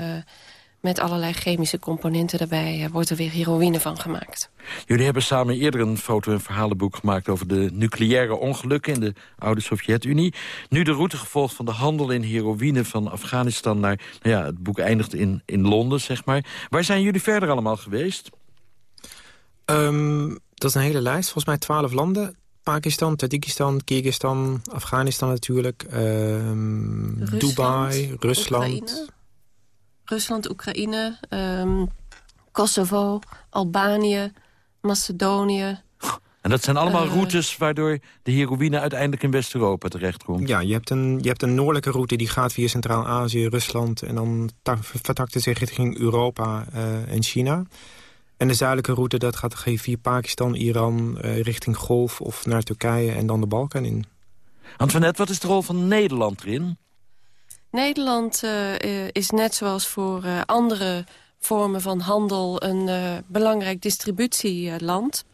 met allerlei chemische componenten daarbij eh, wordt er weer heroïne van gemaakt. Jullie hebben samen eerder een foto- en verhalenboek gemaakt... over de nucleaire ongelukken in de oude Sovjet-Unie. Nu de route gevolgd van de handel in heroïne van Afghanistan... naar, nou ja, het boek eindigt in, in Londen, zeg maar. Waar zijn jullie verder allemaal geweest? Ehm, dat is een hele lijst, volgens mij twaalf landen. Pakistan, Tajikistan, Kyrgyzstan, Afghanistan natuurlijk. ehm, Dubai, Rusland. Oekraïne, Rusland, Oekraïne, ehm, Kosovo, Albanië, Macedonië. En dat zijn allemaal Eh. routes waardoor de heroïne uiteindelijk in West-Europa terechtkomt. Ja, je hebt, een, je hebt een noordelijke route die gaat via Centraal-Azië, Rusland... en dan ta- vertakt het zich richting Europa eh, en China. En de zuidelijke route dat gaat via Pakistan, Iran, eh, richting Golf of naar Turkije... en dan de Balkan in. Antoinette, wat is de rol van Nederland erin? Nederland eh, eh, is net zoals voor eh, andere vormen van handel... een belangrijk distributieland.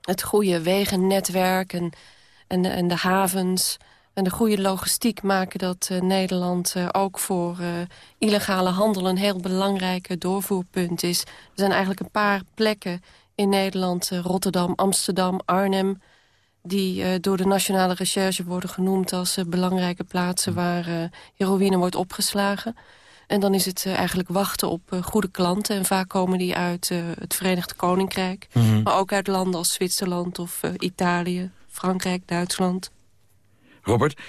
Het goede wegennetwerk en, en, en de havens... en de goede logistiek maken dat Nederland ook voor illegale handel... een heel belangrijk doorvoerpunt is. Er zijn eigenlijk een paar plekken in Nederland... Rotterdam, Amsterdam, Arnhem die eh, door de Nationale Recherche worden genoemd als eh, belangrijke plaatsen waar eh, heroïne wordt opgeslagen. En dan is het eigenlijk wachten op goede klanten. En vaak komen die uit het Verenigd Koninkrijk. Mhm. Maar ook uit landen als Zwitserland of Italië, Frankrijk, Duitsland. Robert,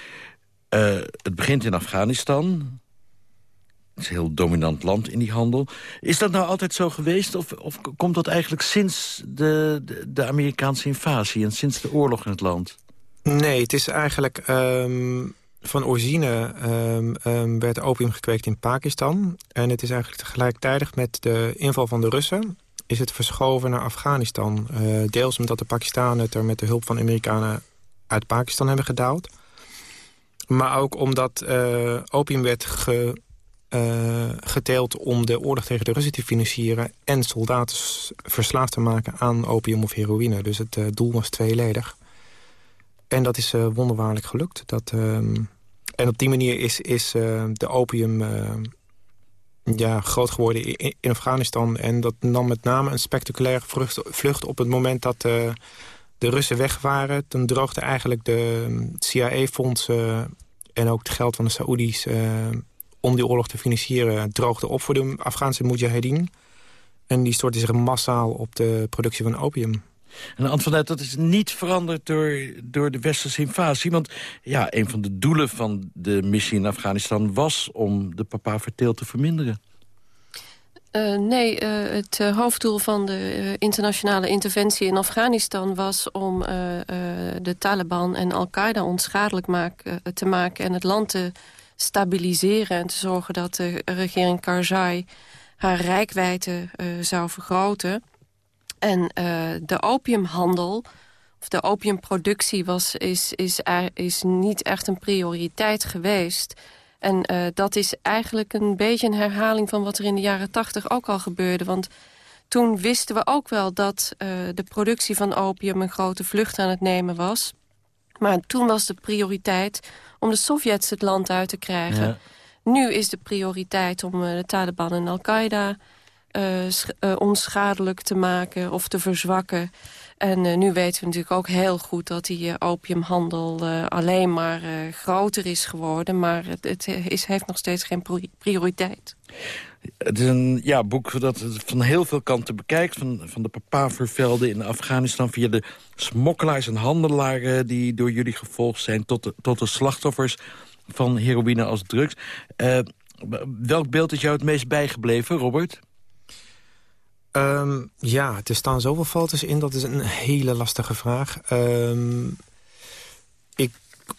het begint in Afghanistan. Het is een heel dominant land in die handel. Is dat nou altijd zo geweest? Of, of komt dat eigenlijk sinds de, de, de Amerikaanse invasie... en sinds de oorlog in het land? Nee, het is eigenlijk ehm, van origine ehm, ehm, werd opium gekweekt in Pakistan. En het is eigenlijk tegelijkertijd met de inval van de Russen... is het verschoven naar Afghanistan. Eh, deels omdat de Pakistanen het er met de hulp van Amerikanen uit Pakistan hebben gedouwd. Maar ook omdat eh, opium werd ge, eh, geteeld om de oorlog tegen de Russen te financieren... en soldaten verslaafd te maken aan opium of heroïne. Dus het eh, doel was tweeledig. En dat is eh, wonderbaarlijk gelukt. Dat, ehm, en op die manier is, is de opium ja, groot geworden in, Afghanistan. En dat nam met name een spectaculaire vlucht, op het moment dat de Russen weg waren. Toen droogde eigenlijk de CIA-fondsen en ook het geld van de Saoedi's... om die oorlog te financieren, droogde op voor de Afghaanse mujahedin. En die stortten zich massaal op de productie van opium. En Antoinette, dat is niet veranderd door, door de westerse invasie. Want ja, een van de doelen van de missie in Afghanistan... was om de papaverteelt te verminderen. Eh, nee, eh, het eh, hoofddoel van de internationale interventie in Afghanistan was om eh, eh, de Taliban en Al-Qaeda onschadelijk maak, te maken en het land te stabiliseren... en te zorgen dat de regering Karzai haar rijkwijde eh, zou vergroten. En eh, de opiumhandel, of de opiumproductie, was, is, is, is niet echt een prioriteit geweest... En eh, dat is eigenlijk een beetje een herhaling van wat er in de jaren tachtig ook al gebeurde. Want toen wisten we ook wel dat de productie van opium een grote vlucht aan het nemen was. Maar toen was de prioriteit om de Sovjets het land uit te krijgen. Ja. Nu is de prioriteit om eh, de Taliban en Al-Qaeda eh, eh, onschadelijk te maken of te verzwakken. En eh, nu weten we natuurlijk ook heel goed dat die opiumhandel alleen maar groter is geworden. Maar het, het is, heeft nog steeds geen pri- prioriteit. Het is een ja, boek dat het van heel veel kanten bekijkt. Van, van de papavervelden in Afghanistan... via de smokkelaars en handelaren die door jullie gevolgd zijn... tot de, tot de slachtoffers van heroïne als drugs. Welk beeld is jou het meest bijgebleven, Robert? Ehm, ja, er staan zoveel foto's in. Dat is een hele lastige vraag. Ehm, ik,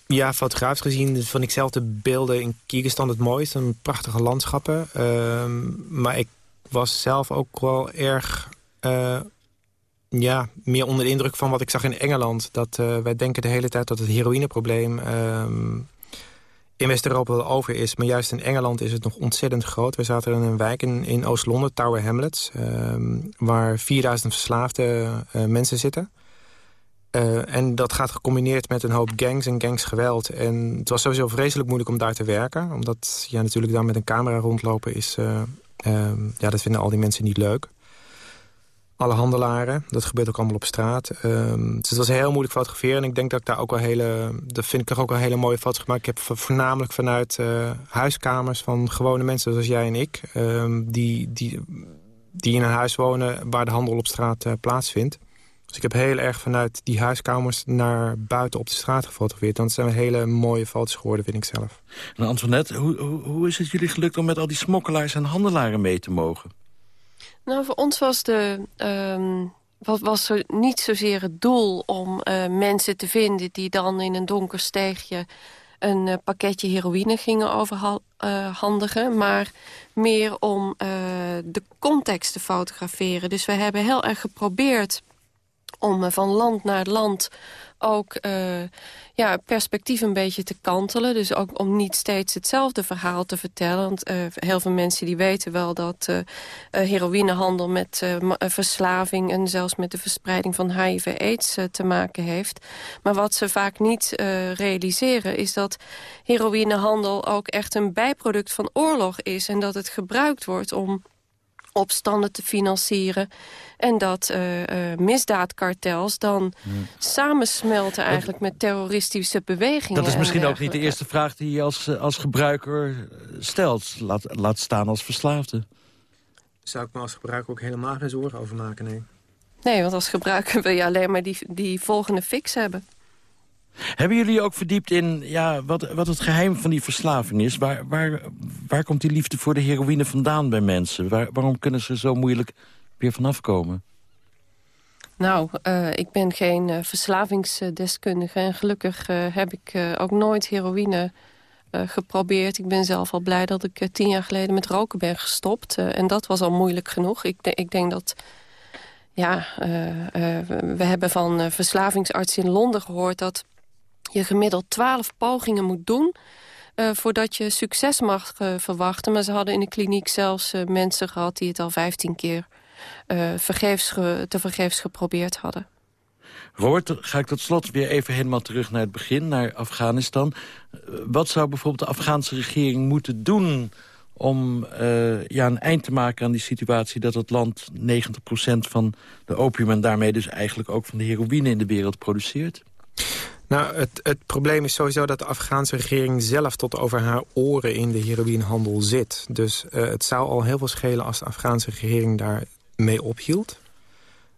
ja, fotografisch gezien vond ik zelf de beelden in Kyrgyzstan het mooist. Een prachtige landschappen. Ehm, maar ik was zelf ook wel erg... eh, ja, meer onder de indruk van wat ik zag in Engeland. Dat eh, wij denken de hele tijd dat het heroïneprobleem... in West-Europa wel over is. Maar juist in Engeland is het nog ontzettend groot. We zaten in een wijk in, in Oost-Londen, Tower Hamlets... ehm, waar 4000 verslaafde eh, mensen zitten. Eh, en dat gaat gecombineerd met een hoop gangs en gangsgeweld. En het was sowieso vreselijk moeilijk om daar te werken. Omdat ja, natuurlijk daar met een camera rondlopen is... eh, ehm, ja, dat vinden al die mensen niet leuk alle handelaren. Dat gebeurt ook allemaal op straat. Ehm, dus het was heel moeilijk fotograferen. En ik denk dat ik daar ook wel hele... Dat vind ik toch ook wel hele mooie foto's gemaakt. Ik heb vo- voornamelijk vanuit eh, huiskamers van gewone mensen zoals jij en ik... ehm, die, die, die in een huis wonen waar de handel op straat eh, plaatsvindt. Dus ik heb heel erg vanuit die huiskamers naar buiten op de straat gefotografeerd. Het zijn hele mooie foto's geworden, vind ik zelf. En Antoinette, hoe, hoe, hoe is het jullie gelukt om met al die smokkelaars en handelaren mee te mogen? Nou, voor ons was, de, ehm, was, was niet zozeer het doel om eh, mensen te vinden... die dan in een donker steegje een eh, pakketje heroïne gingen overhandigen... maar meer om eh, de context te fotograferen. Dus we hebben heel erg geprobeerd om eh, van land naar land ook eh, ja, perspectief een beetje te kantelen. Dus ook om niet steeds hetzelfde verhaal te vertellen. Want eh, heel veel mensen die weten wel dat eh, eh, heroïnehandel met verslaving... en zelfs met de verspreiding van HIV-AIDS te maken heeft. Maar wat ze vaak niet realiseren is dat heroïnehandel ook echt een bijproduct van oorlog is. En dat het gebruikt wordt om opstanden te financieren. En dat eh, eh, misdaadkartels dan samensmelten eigenlijk met terroristische bewegingen. Dat is en misschien ook niet de eerste vraag die je als, eh, als gebruiker stelt. Laat, laat staan als verslaafde. Zou ik me als gebruiker ook helemaal geen zorgen over maken, nee. Nee, want als gebruiker wil je alleen maar die, die volgende fix hebben. Hebben jullie ook verdiept in ja, wat, wat het geheim van die verslaving is? Waar, waar, waar komt die liefde voor de heroïne vandaan bij mensen? Waar, waarom kunnen ze zo moeilijk weer vanaf komen? Nou, eh, ik ben geen eh, verslavingsdeskundige. En gelukkig eh, heb ik ook nooit heroïne geprobeerd. Ik ben zelf al blij dat ik tien jaar geleden met roken ben gestopt. En dat was al moeilijk genoeg. Ik, ik denk dat... Ja, we hebben van verslavingsartsen in Londen gehoord... dat je gemiddeld twaalf pogingen moet doen... voordat je succes mag verwachten. Maar ze hadden in de kliniek zelfs mensen gehad... die het al vijftien keer eh, vergeefs ge- te vergeefs geprobeerd hadden. Robert, ga ik tot slot weer even helemaal terug naar het begin, naar Afghanistan. Eh, Wat zou bijvoorbeeld de Afghaanse regering moeten doen om eh, ja, een eind te maken aan die situatie... dat het land 90% van de opium en daarmee dus eigenlijk ook van de heroïne in de wereld produceert? Nou, het, het probleem is sowieso dat de Afghaanse regering zelf tot over haar oren in de heroïnehandel zit. Dus eh, het zou al heel veel schelen als de Afghaanse regering daar mee ophield.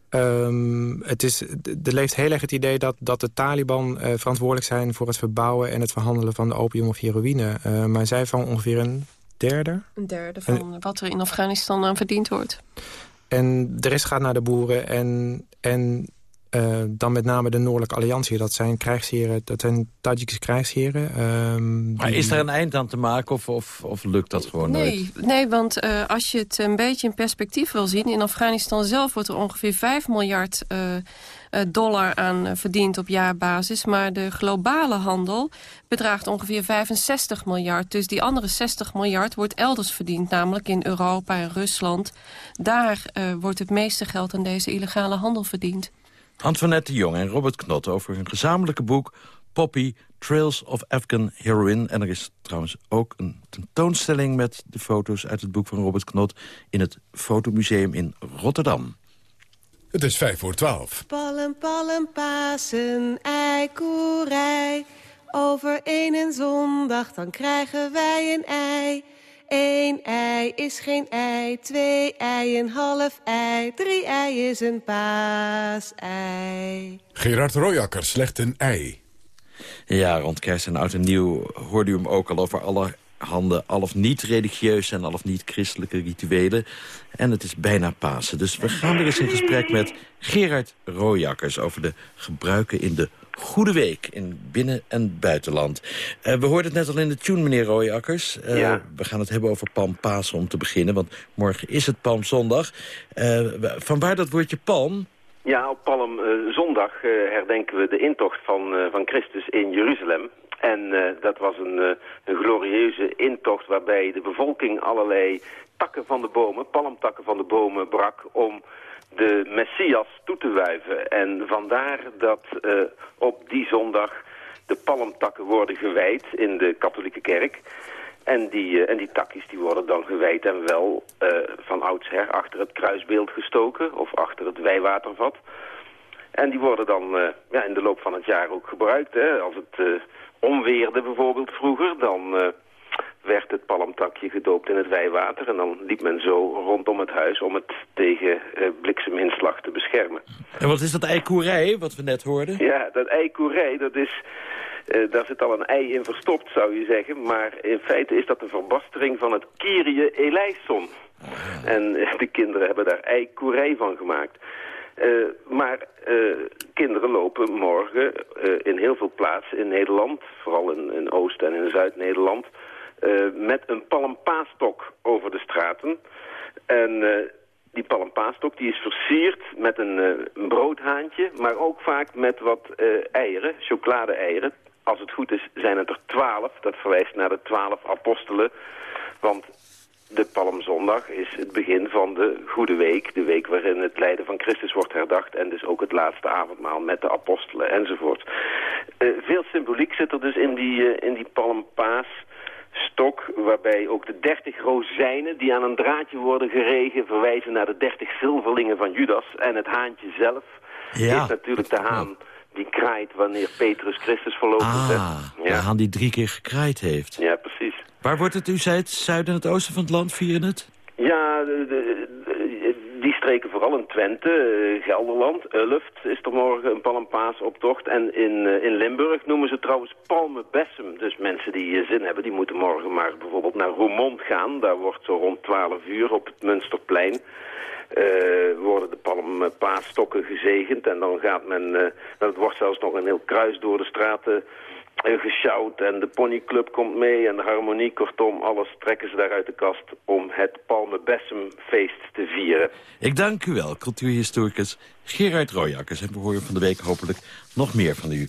Ehm, het is, er leeft heel erg het idee dat, dat de Taliban eh, verantwoordelijk zijn... voor het verbouwen en het verhandelen van de opium of heroïne. Eh, maar zij van ongeveer een derde. Een derde van wat er in Afghanistan aan verdiend wordt. En de rest gaat naar de boeren. En, en eh, dan met name de Noordelijke Alliantie. Dat zijn krijgsheren, dat zijn Tajikische krijgsheren. ehm, Maar die- is er een eind aan te maken of, of, of lukt dat gewoon nooit? Nee, nee want eh, als je het een beetje in perspectief wil zien... in Afghanistan zelf wordt er ongeveer 5 miljard eh, eh, dollar aan verdiend op jaarbasis. Maar de globale handel bedraagt ongeveer 65 miljard. Dus die andere 60 miljard wordt elders verdiend. Namelijk in Europa en Rusland. Daar eh, wordt het meeste geld aan deze illegale handel verdiend. Antoinette de Jong en Robert Knot over hun gezamenlijke boek... Poppy, Trails of Afghan Heroin. En er is trouwens ook een tentoonstelling met de foto's uit het boek van Robert Knot... in het Fotomuseum in Rotterdam. Het is vijf voor twaalf. Palm, palm, Pasen, eikoerij. Over één en zondag, dan krijgen wij een ei. Eén ei is geen ei, twee ei een half ei. Drie ei is een paasei. Gerard Royakkers legt een ei. Ja, rond kerst en oud en nieuw hoorde u hem ook al over alle handen... al of niet religieuze en al of niet christelijke rituelen. En het is bijna Pasen. Dus we gaan weer eens in gesprek met Gerard Rooijakkers... over de gebruiken in de Goede Week in binnen- en buitenland. Eh, we hoorden het net al in de tune, meneer Rooijakkers. Eh, Ja. We gaan het hebben over Palm Pasen om te beginnen... want morgen is het Palmzondag. Eh vanwaar dat woordje palm... Ja, op Palmzondag herdenken we de intocht van, van Christus in Jeruzalem. En eh, dat was een, eh, een glorieuze intocht waarbij de bevolking allerlei takken van de bomen, palmtakken van de bomen, brak om de Messias toe te wuiven. En vandaar dat eh, op die zondag de palmtakken worden gewijd in de katholieke kerk. En die, en die takjes die worden dan gewijd en wel van oudsher achter het kruisbeeld gestoken of achter het wijwatervat. En die worden dan ja, in de loop van het jaar ook gebruikt. Hè. Als het omweerde bijvoorbeeld vroeger, dan eh, werd het palmtakje gedoopt in het wijwater. En dan liep men zo rondom het huis om het tegen eh, blikseminslag te beschermen. En wat is dat eikoerij, wat we net hoorden? Ja, dat eikoerij, dat is... eh, daar zit al een ei in verstopt, zou je zeggen. Maar in feite is dat een verbastering van het Kyrie eleison. En eh, de kinderen hebben daar eikoerij van gemaakt. Eh, maar eh, kinderen lopen morgen eh, in heel veel plaatsen in Nederland... vooral in, in Oost- en in Zuid-Nederland... met een palmpaastok over de straten. En die palmpaastok die is versierd met een, een broodhaantje... maar ook vaak met wat eieren, chocolade-eieren. Als het goed is zijn het er twaalf. Dat verwijst naar de twaalf apostelen. Want de Palmzondag is het begin van de Goede Week. De week waarin het lijden van Christus wordt herdacht. En dus ook het laatste avondmaal met de apostelen enzovoort. Eh, veel symboliek zit er dus in die, eh, in die palmpaasstok. Waarbij ook de dertig rozijnen die aan een draadje worden geregen... verwijzen naar de dertig zilverlingen van Judas. En het haantje zelf Ja. is natuurlijk de haan die kraait wanneer Petrus Christus verloopt. Ah, de haan die drie keer gekraaid heeft. Ja, precies. Waar wordt het, u zei het, zuiden en het oosten van het land vieren het? Ja, de- die streken vooral in Twente, eh, Gelderland, Ulft is er morgen een palmpaasoptocht. En in, eh, in Limburg noemen ze trouwens Palmebessem. Dus mensen die eh, zin hebben, die moeten morgen maar bijvoorbeeld naar Roermond gaan. Daar wordt zo rond 12 uur op het Munsterplein... worden de palmpaasstokken gezegend. En dan gaat men, nou, het wordt zelfs nog een heel kruis door de straten gesjouwd. En de ponyclub komt mee en de harmonie. Kortom, alles trekken ze daar uit de kast om het Palmebessemfeest te vieren. Ik dank u wel, cultuurhistoricus Gerard Rooijakkers. En we horen van de week hopelijk nog meer van u.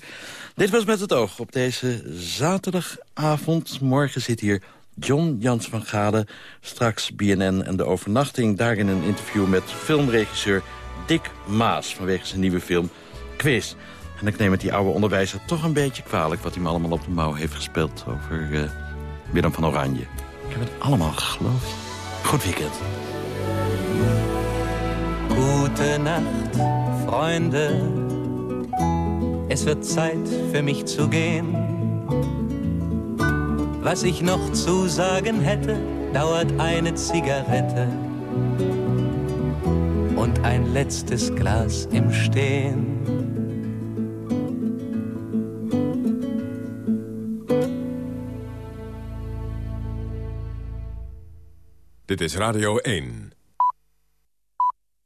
Dit was Met het Oog op deze zaterdagavond. Morgen zit hier John Jans van Gade. Straks BNN en de overnachting. Daarin een interview met filmregisseur Dick Maas... vanwege zijn nieuwe film Quiz. En ik neem het die oude onderwijzer toch een beetje kwalijk... wat hij me allemaal op de mouw heeft gespeeld over eh, Willem van Oranje. Ik heb het allemaal geloofd. Goed weekend. Gute Nacht, Freunde. Es wird Zeit für mich zu gehen. Was ich noch zu sagen hätte, dauert eine Zigarette und ein letztes Glas im Stehen. Dit is Radio 1.